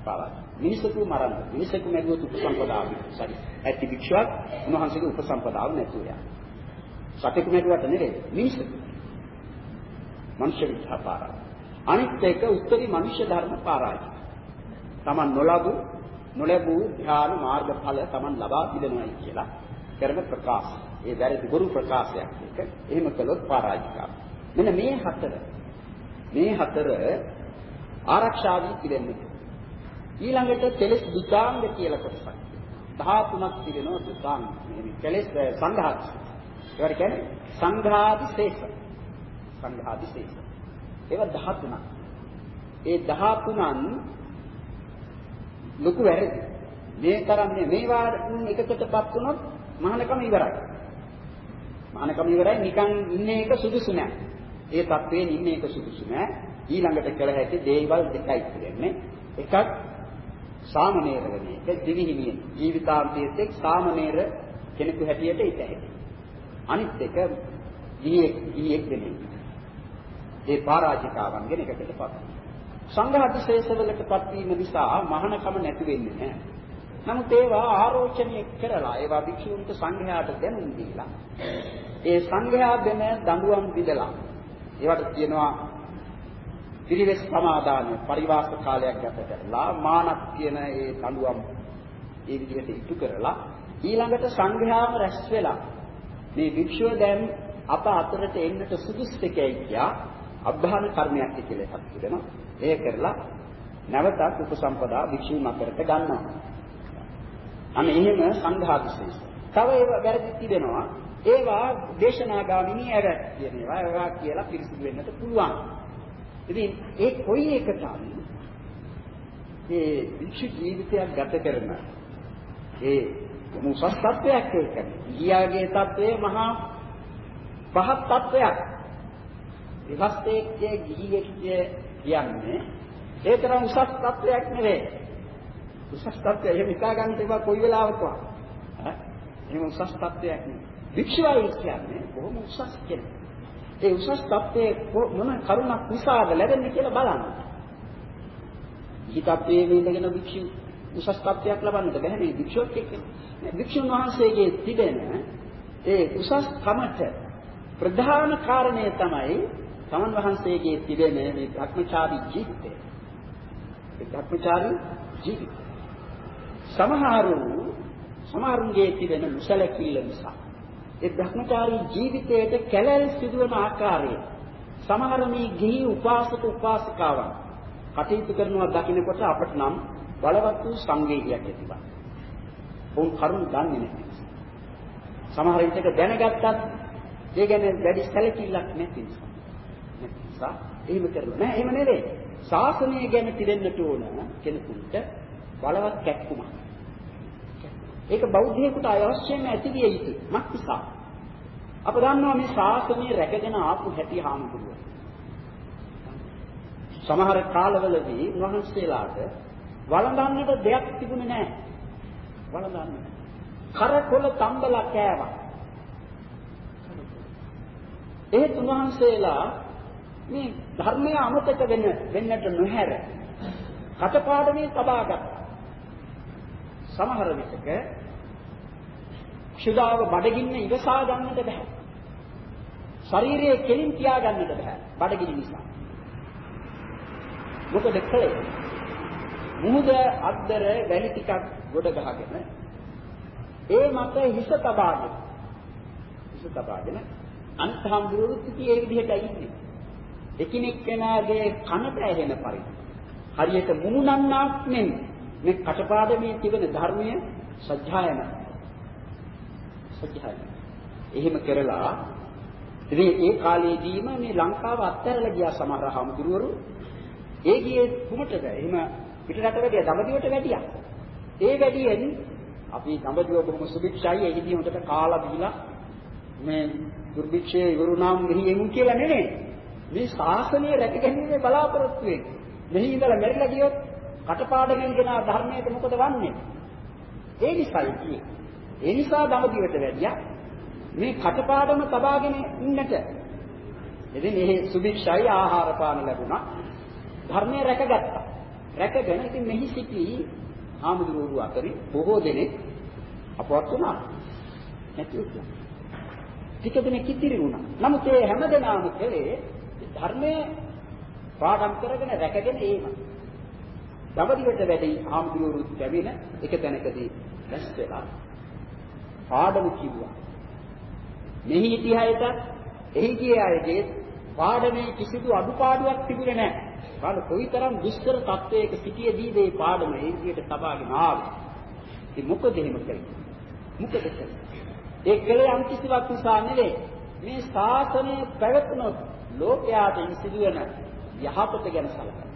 S2: පරාජික. මිනිසකු මරන්න. මිනිසකු මැරුවොත් උපසම්පදාව සරි. ඇති භික්ෂුවක් උන්වහන්සේගේ උපසම්පදාව නැතුව යනවා. සතෙකු මැරුවට නෙවෙයි මිනිසකු. මනුෂ්‍ය විග්‍රහ පරාජික. අනිත් එක උත්තරී මනුෂ්‍ය ධර්ම පරාජික. Taman නොලබු නොලැබූ ධ්‍යාන මාර්ගඵල Taman ලබා පිළිනොයි කියලා කරන ප්‍රකාශ. ඒ වැරදි ගුරු ප්‍රකාශයක් එක. එහෙම කළොත් පරාජිකාව. මෙන්න මේ හතර මේ හතර ආරක්ෂා වී තිබෙන්නේ. ඊළඟට කෙලස් දුතාංග කියලා කොටසක්. 13ක් තිබෙනවා දුතාංග. මේ කෙලස් සංඝාත. ඒවට කියන්නේ සංඝාදිශේෂ. සංඝාදිශේෂ. ඒවා 13ක්. ඒ 13න් ලොකු වැරදි. මේ තරම් මේවා එකකටපත් වුණොත් මහානකම ඉවරයි. මහානකම ඉවරයි නිකන් ඉන්නේ එක සුදුසු නෑ. ඒ தත්වයෙන් ඉන්නේ එක සුදුසු නෑ. ඊළඟට කළ හැකි දේවල් දෙකයි කියන්නේ. එකක් සාමනීර වෙන එක දිවිහිමිය. ජීවිතාන්තයේත් එක් සාමනීර කෙනෙකු හැටියට ඉත හැකියි. අනිත් එක ගිහියෙක් ගිහියෙක් වෙන්නේ. ඒ පරාජිකාවන්ගෙන් එකකටපත්. සංඝාතිශේෂවලටපත් වීම නිසා මහානකම නැති වෙන්නේ නැහැ. නමුත් ඒවා ආරෝචනය කරලා ඒවා භික්ෂුන්ට සංඝයාට දැනුම් දීලා ඒ සංඝයා දෙන දඬුවම් විදලා ඒවට කියනවා පිරිවෙස් සමාදාන පරිවාස කාලයක් ගත කරලා මානක් කියන ඒ දඬුවම් ඒ විදිහට ඉටු කරලා ඊළඟට සංඝයාම රැස් වෙලා මේ භික්ෂුව දැන් අප අතරට එන්නට සුදුස්සකයි කියා අභාන කර්මයක් කියලා එකක් තිබෙනවා. ඒ කරලා නැවතත් උපසම්පදා භික්ෂුන් අතරට ගන්නවා. අන්න එහෙම සංඝාතිශේෂ. තව ඒවා වැරදි තිබෙනවා. ඒවා දේශනාගාමිනී ඇර කියන ඒවා ඒවා කියලා පිරිසිදු වෙන්නට පුළුවන්. ඉතින් ඒ කොයි එකටත් ඒ වික්ෂ ජීවිතයක් ගත කරන ඒ මුසස් තත්වයක් ඒක. ගියාගේ තත්වය මහා පහත් තත්වයක්. විවස්තේක්යේ ගිහියෙක් කියන්නේ ඒ තරම් උසස් තත්වයක් නෙවෙයි. උසස් තත්ත්වය එහෙම හිතා ගන්න ඒවා කොයි වෙලාවකවත්. ඈ එහෙම උසස් තත්ත්වයක් නෙවෙයි. වික්ෂුවයි කියන්නේ බොහොම උසස් කෙනෙක්. ඒ උසස් තත්ත්වයේ මොන කරුණක් නිසාද ලැබෙන්නේ කියලා බලන්න. හිතප්පේ වේදගෙන වික්ෂු උසස් තත්ත්වයක් ලබන්නට බැහැ මේ වික්ෂුවක් එක්ක. වික්ෂුන් වහන්සේගේ තිබෙන ඒ උසස් කමට ප්‍රධාන කාරණය තමයි තමන් වහන්සේගේ තිබෙන මේ භ්‍රමචාරී ජීවිතය. ඒ භ්‍රමචාරී ජීවිතය. සමහරු සමහරුන්ගේ තිබෙන මුසලකිල්ල නිසා ඒ භ්‍රමචාරී ජීවිතයට කැලැල් සිදුවන ආකාරය සමහර මේ ගිහි උපාසක උපාසිකාවන් කටයුතු කරනවා දකින්නකොට අපට නම් බලවත් වූ සංවේගයක් ඇතිවනවා. උන් කරුණ දන්නේ නැහැ. සමහර විටක දැනගත්තත් ඒ ගැන වැඩි සැලකිල්ලක් නැති නිසා. නැති නිසා එහෙම කරනවා. නෑ එහෙම නෙවෙයි. ශාසනය ගැන පිළිෙන්නට ඕන කෙනෙකුට බලවත් කැක්කුමක්. ඒක බෞද්ධයෙකුට අවශ්‍යම ඇතිවිය යුතුයි. මක්නිසා? අප දන්නවා මේ ශාසනය රැකගෙන ආපු හැටි හාමුදුරුවෝ. සමහර කාලවලදී වහන්සේලාට වළඳන්නට දෙයක් තිබුණේ නැහැ. වළඳන්න. කරකොල තම්බලා කෑවා. ඒ තුන්වහන්සේලා මේ ධර්මය අමතක වෙන වෙන්නට නොහැර කටපාඩමේ තබා ගත්තා. සමහර විටක ක්ෂුදාව බඩගින්න ඉවසා ගන්නට බෑ. ශරීරයේ කෙලින් තියා ගන්නට බෑ බඩගිනි නිසා. මොකද කළේ? මුහුද අද්දර වැලි ටිකක් ගොඩ ගහගෙන ඒ මත හිස තබාගෙන හිස තබාගෙන අන්තහම්බුරුත් ඒ විදිහට ඉන්නේ. එකිනෙක කෙනාගේ කනට ඇහෙන පරිදි හරියට මුමුණන්නාක් මෙන් මේ කටපාඩමේ තිබෙන ධර්මය සත්‍යයන. සත්‍යයන. එහෙම කරලා ඉතින් ඒ කාලේදීම මේ ලංකාව අත්හැරලා ගියා සමහර හමුදුරුවරු. ඒ ගියේ කුමටද? එහෙම පිටරට වැඩියා දඹදිවට වැඩියා. ඒ වැඩියෙන් අපි දඹදිව බොහොම සුභික්ෂයි එහිදී හොඳට කාලා බීලා මේ දුර්භික්ෂයේ ඉවරුනාම් මෙහි එමු කියලා නෙමෙයි. මේ ශාසනය රැකගැනීමේ බලාපොරොත්තු වෙන්නේ. මෙහි ඉඳලා මෙරිලා ගියොත් කටපාඩමින් ගෙන ධර්මයට මොකද වන්නේ? ඒ නිසායි කියේ. ඒ නිසා දඹදිවට වැඩියා මේ කටපාඩම තබාගෙන ඉන්නට. ඉතින් මේ සුභික්ෂයි ආහාර පාන ලැබුණා. ධර්මය රැකගත්තා. රැකගෙන ඉතින් මෙහි සිටි ආමුදුරුවෝ අතරින් බොහෝ දෙනෙක් අපවත් වුණා. නැති වුණා. ටික දෙනෙක් ඉතිරි වුණා. නමුත් ඒ හැමදෙනාම කලේ ධර්මයේ පාඩම් කරගෙන රැකගෙන ඒම. දවදිවට වැඩි ආමුදුරුවෝ ලැබෙන එක තැනකදී රැස් වෙලා පාඩම කිව්වා. මෙහි ඉතිහාසයට එහි ගිය අයගේ පාඩමේ කිසිදු අඩුපාඩුවක් තිබුණේ නැහැ. බලන්න කොයිතරම් දුෂ්කර තත්වයක සිටියේදී මේ පාඩම ඒ විදිහට සබාගෙන ආවේ. ඉතින් මොකද එහෙම කළේ? මොකද කළේ? ඒ කලේ යම් කිසිවක් නිසා නෙවෙයි. මේ ශාසනය පැවැත්නොත් ලෝකයාට සිදුවන යහපත ගැන සැලකනවා.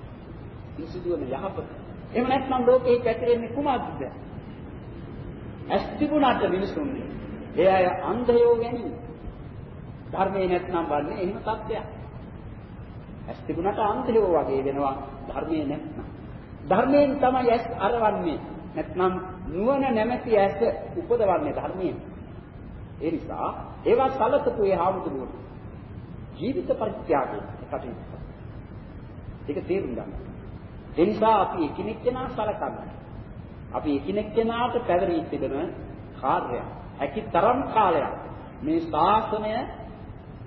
S2: මේ සිදුවන යහපත. එහෙම නැත්නම් ලෝකේ පැතිරෙන්නේ කුමක්ද? ඇස් තිබුණාට මිනිසුන්නේ. ඒ අය අන්ධයෝ ගැනීම. ධර්මයේ නැත්නම් වන්නේ එහෙම තත්ත්වයක්. ඇස් තිබුණාට අන්ධයෝ වගේ වෙනවා ධර්මයේ නැත්නම්. ධර්මයෙන් තමයි ඇස් අරවන්නේ. නැත්නම් නුවණ නැමැති ඇස උපදවන්නේ ධර්මයෙන්. ඒ නිසා ඒවා සලකපු ඒ හාමුදුරුවෝ ජීවිත පරිත්‍යාගයෙන් කටයුතු ඒක තේරුම් ගන්න. ඒ නිසා අපි එකිනෙක කෙනා සලකන්න. අපි එකිනෙක කෙනාට පැවරී තිබෙන කාර්යයක්. හැකි තරම් කාලයක් මේ ශාසනය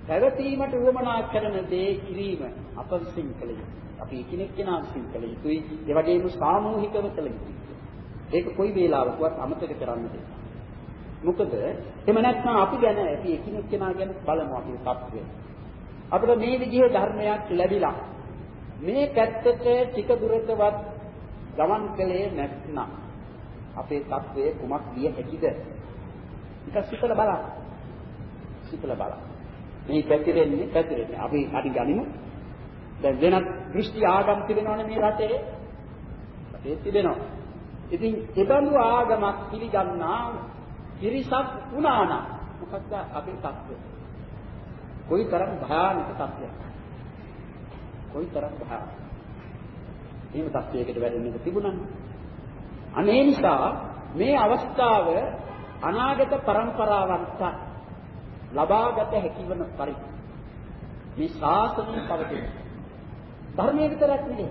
S2: පැවතීමට උවමනා කරන දේ කිරීම අප විසින් කළ යුතුයි. අපි එකිනෙක කෙනා විසින් කළ යුතුයි. ඒ වගේම සාමූහිකව කළ යුතුයි. ඒක කොයි වේලාවකවත් අමතක කරන්න දෙන්න. මොකද එහෙම නැත්නම් අපි ගැන අපි එකිනෙක කෙනා ගැන බලමු අපේ තත්ත්වය. අපිට මේ විදිහේ ධර්මයක් ලැබිලා මේ පැත්තට ටික දුරටවත් ගමන් කළේ නැත්නම් අපේ තත්වය කුමක් විය හැකිද? ටිකක් සිතලා බලන්න. සිතලා බලන්න. මේ පැතිරෙන්නේ පැතිරෙන්නේ. අපි හරි ගනිමු. දැන් වෙනත් දෘෂ්ටි ආගම් තිබෙනවනේ මේ රටේ. රටේ තිබෙනවා. ඉතින් ඒබඳු ආගමක් පිළිගන්නා පිරිසක් වුණා නම් මොකක්ද අපේ තත්ත්වය? කොයිතරම් භයානක තත්ත්වයක්. කොයිතරම් භයානක. එහෙම තත්ත්වයකට වැටෙන්නක තිබුණානේ. අනේ නිසා මේ අවස්ථාව අනාගත પરම්පරාවන්ට ලබාගත හැකිවන පරිදි මේ ශාසනය පවතින ධර්මයේ විතරක් නෙවෙයි.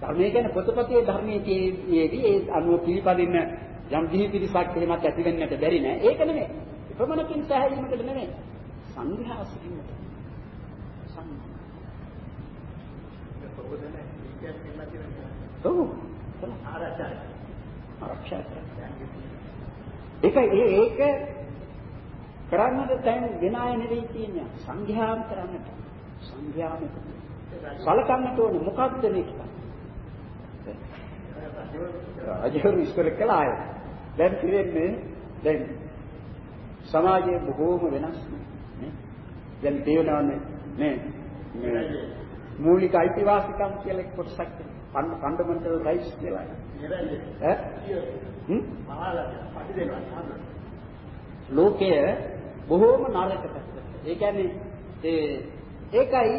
S2: ධර්මයේ කියන්නේ පොතපතේ ධර්මයේ කියේදී ඒ අනුව පිළිපදින්න යම් දිහි පිරිසක් එහෙමත් ඇති වෙන්නට බැරි නෑ. ඒක නෙමෙයි ප්‍රමණකින් සෑහීමකට නෙමෙයි සංඝයා සිටින්නට ඔව්. ආරක්ෂා ආරක්ෂා ඒක ඒක කරන්නට තැන් වෙන අය නෙවෙයි කියන්නේ. සංඝයාම කරන්නට. සංඝයාම සලකන්නට ඕනේ මොකක්ද මේක රජවරු ඉස්සර කළා අය දැන් පිරෙන්නේ දැන් සමාජයේ බොහෝම වෙනස් නේ. දැන් තේරෙනවනේ නේ මූලික අයිතිවාසිකම් කියලා එක් කොටසක් ෆන්ඩමෙන්ටල් රයිට්ස් කියලා. ඈ? හ්ම්? ලෝකය බොහෝම නරක පැත්තට. ඒ කියන්නේ ඒ ඒකයි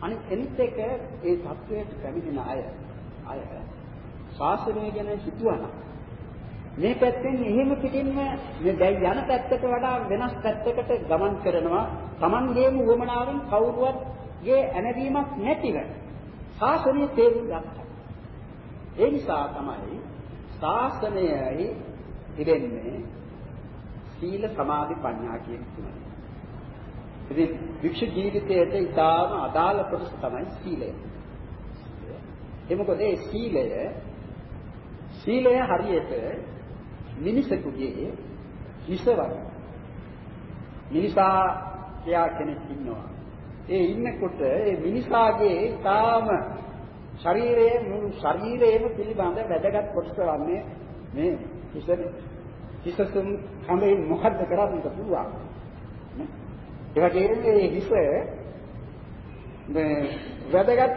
S2: අනිත් එනිත් එක ඒ தത്വයට පැමිණෙන අය අය. ශාසනය ගැන හිතුවා මේ පැත්තෙන් එහෙම පිටින්ම මේ දැන් යන පැත්තට වඩා වෙනස් පැත්තකට ගමන් කරනවා. Tamangeම උවමනාවෙන් කවුරුවත් ගේ ඇනවීමක් නැතිව ශාසනය තේරුම් ගන්නවා ඒ නිසා තමයි ශාසනයයි ඉරෙන්නේ සීල සමාධි ප්‍රඥා කියන තුනයි. ඉතින් වික්ෂ ජීවිතයට ඉතාම අදාළ කොටස තමයි සීලය. ඒ මොකද ඒ සීලය සීලය හරියට මිනිසෙකුගේ හිස වගේ. මිනිසා කියා කෙනෙක් ඉන්නවා. ඒ ඉන්නකොට ඒ මිනිසාගේ ඊටාම ශරීරයේ මුළු ශරීරයේම පිළිබඳ වැදගත් කොටස වන්නේ මේ හිසනේ. හිසසුම් හැමෙන් මොකද්ද කරන්න පුළුවන්? ඒ වගේම මේ හිස මේ වැදගත්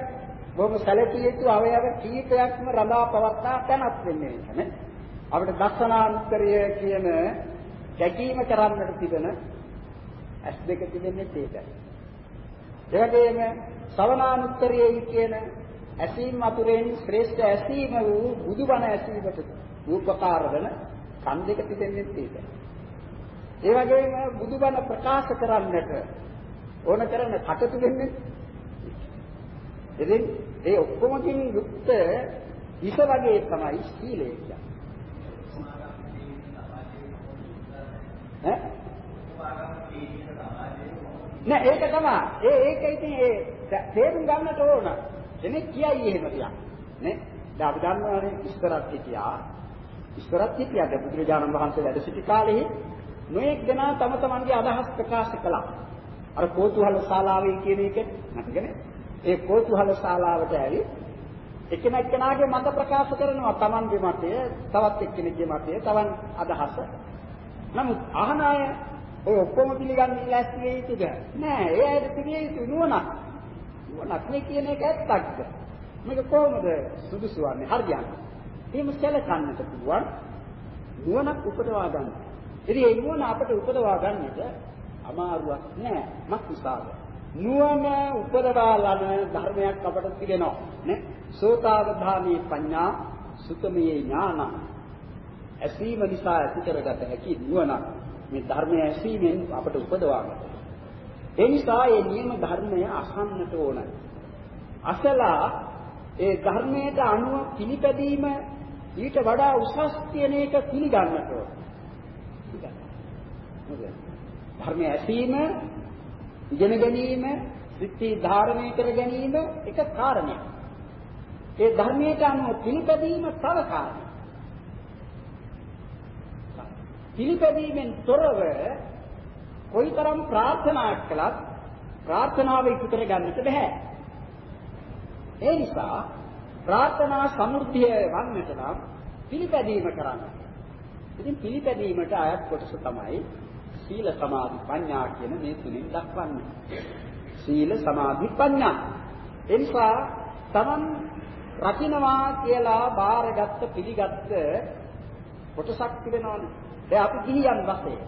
S2: බොහොම සැලකිය යුතු අවයව කීපයක්ම රඳා පවත්තා තැනක් වෙන්නේ නැහැ. අපිට දස්සනාන්තරය කියන දැකීම කරන්නට තිබෙන ඇස් දෙක තිබෙන්නේ ඒකයි. ඒ වගේම ශ්‍රවණානුත්තරයයි කියන ඇසීම් අතුරෙන් ශ්‍රේෂ්ඨ ඇසීම වූ බුදුබණ ඇසීමට උපකාර වන කන් දෙක තිබෙන්නේ ඒකයි. ඒ වගේම බුදුබණ ප්‍රකාශ කරන්නට ඕන කරන කට තිබෙන්නේ ඉතින් ඒ ඔක්කොමකින් යුක්ත ඉස වගේ තමයි සීලය කියන්නේ. ඈ නෑ ඒක තමයි. ඒ ඒක ඉතින් ඒ තේරුම් ගන්නට ඕන. කෙනෙක් කියයි එහෙම තියා. නේ? දැන් අපි දන්නවානේ ඉස්තරත් හිටියා. ඉස්තරත් හිටියාද බුදුරජාණන් වහන්සේ වැඩ සිටි කාලේ නොඑක් දෙනා තම තමන්ගේ අදහස් ප්‍රකාශ කළා. අර කෝතුහල ශාලාවේ කියන එක නැතිනේ. ඒ කෝතුහල ශාලාවට ඇවි එකිනෙක කෙනාගේ මත ප්‍රකාශ කරනවා තමන්ගේ මතය, තවත් එක්කෙනෙක්ගේ මතය, තවන් අදහස. නමුත් අහන අය ඔය ඔක්කොම පිළිගන්නේ ලැස්ති වෙයි යුතුද? නෑ, ඒ ඇයිද පිළිගිය යුතු නුවණක්. නුවණක් නේ කියන එක ඇත්තක්ද? මේක කොහොමද සුදුසු වන්නේ? හරියන්නේ. එහෙම සැලකන්නට පුළුවන් නුවණක් උපදවා ගන්න. ඉතින් මේ නුවණ අපිට උපදවා ගන්නට අමාරුවක් නෑ. මක් නිසාද? නුවණ උපදවා ලන ධර්මයක් අපට තිබෙනවා නේ සෝතාවධානී පඤ්ඤා සුතමයේ ඥාන ඇසීම නිසා ඇති කරගත හැකි නුවණ මේ ධර්මය ඇසීමෙන් අපට උපදවා ගන්න. ඒ නිසා මේ නියම ධර්මය අසන්නට ඕන. අසලා ඒ ධර්මයට අනුව පිළිපැදීම ඊට වඩා උසස් කියන එක පිළිගන්නට ඕන. ධර්මය ඇසීම ඉගෙන ගැනීම, සිත්ති ධාරණය කර ගැනීම එක කාරණයක්. ඒ ධර්මයට අනුව පිළිපැදීම තව කාරණයක්. පිළිපැදීමෙන් තොරව කොයිතරම් ප්‍රාර්ථනා කළත් ප්‍රාර්ථනාව ඉටු කර ගන්නට බෑ. ඒ නිසා ප්‍රාර්ථනා සමෘද්ධිය වන්නට නම් පිළිපැදීම කරන්න. ඉතින් පිළිපැදීමට අයත් කොටස තමයි සීල සමාධි ප්‍රඥා කියන මේ තුنين දක්වන්නේ. සීල සමාධි ප්‍රඥා. එනිසා තමන් රකින්නවා කියලා බාරගත්ත පිළිගත්ත කොටසක් තිබෙනවානේ. දැන් අපි ගිහියන් වශයෙන්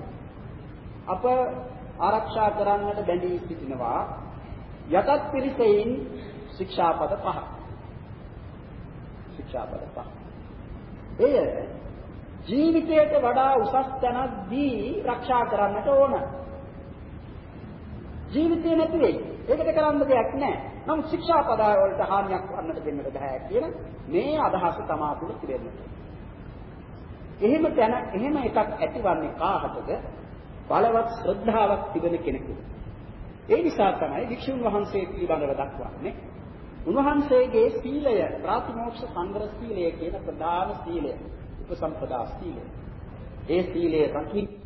S2: අප ආරක්ෂා කරන්නට බැඳී සිටිනවා යටත් පිරිසෙන් ශික්ෂාපද පහක්. ශික්ෂාපද පහ. එය ජීවිතයට වඩා උසස් තැනක් දී ආරක්ෂා කරන්නට ඕන. ජීවිතේ නැති වෙයි. ඒකට කරන්න දෙයක් නැහැ. නමුත් ශික්ෂා පදය වලට හානියක් වන්නට දෙන්නට බෑ කියන මේ අදහස තමා තුළ තිබෙන්නට. එහෙම තැන එහෙම එකක් ඇතිවන්නේ කාටද? බලවත් ශ්‍රද්ධාවක් තිබෙන කෙනෙකුට. ඒ නිසා තමයි වික්ෂුන් වහන්සේ පිළිබඳව දක්වන්නේ. උන්වහන්සේගේ සීලය ප්‍රාතිමෝක්ෂ සංවර සීලය කියන ප්‍රධාන සීලය. උපසම්පදා සීලය. ඒ සීලය රකින්න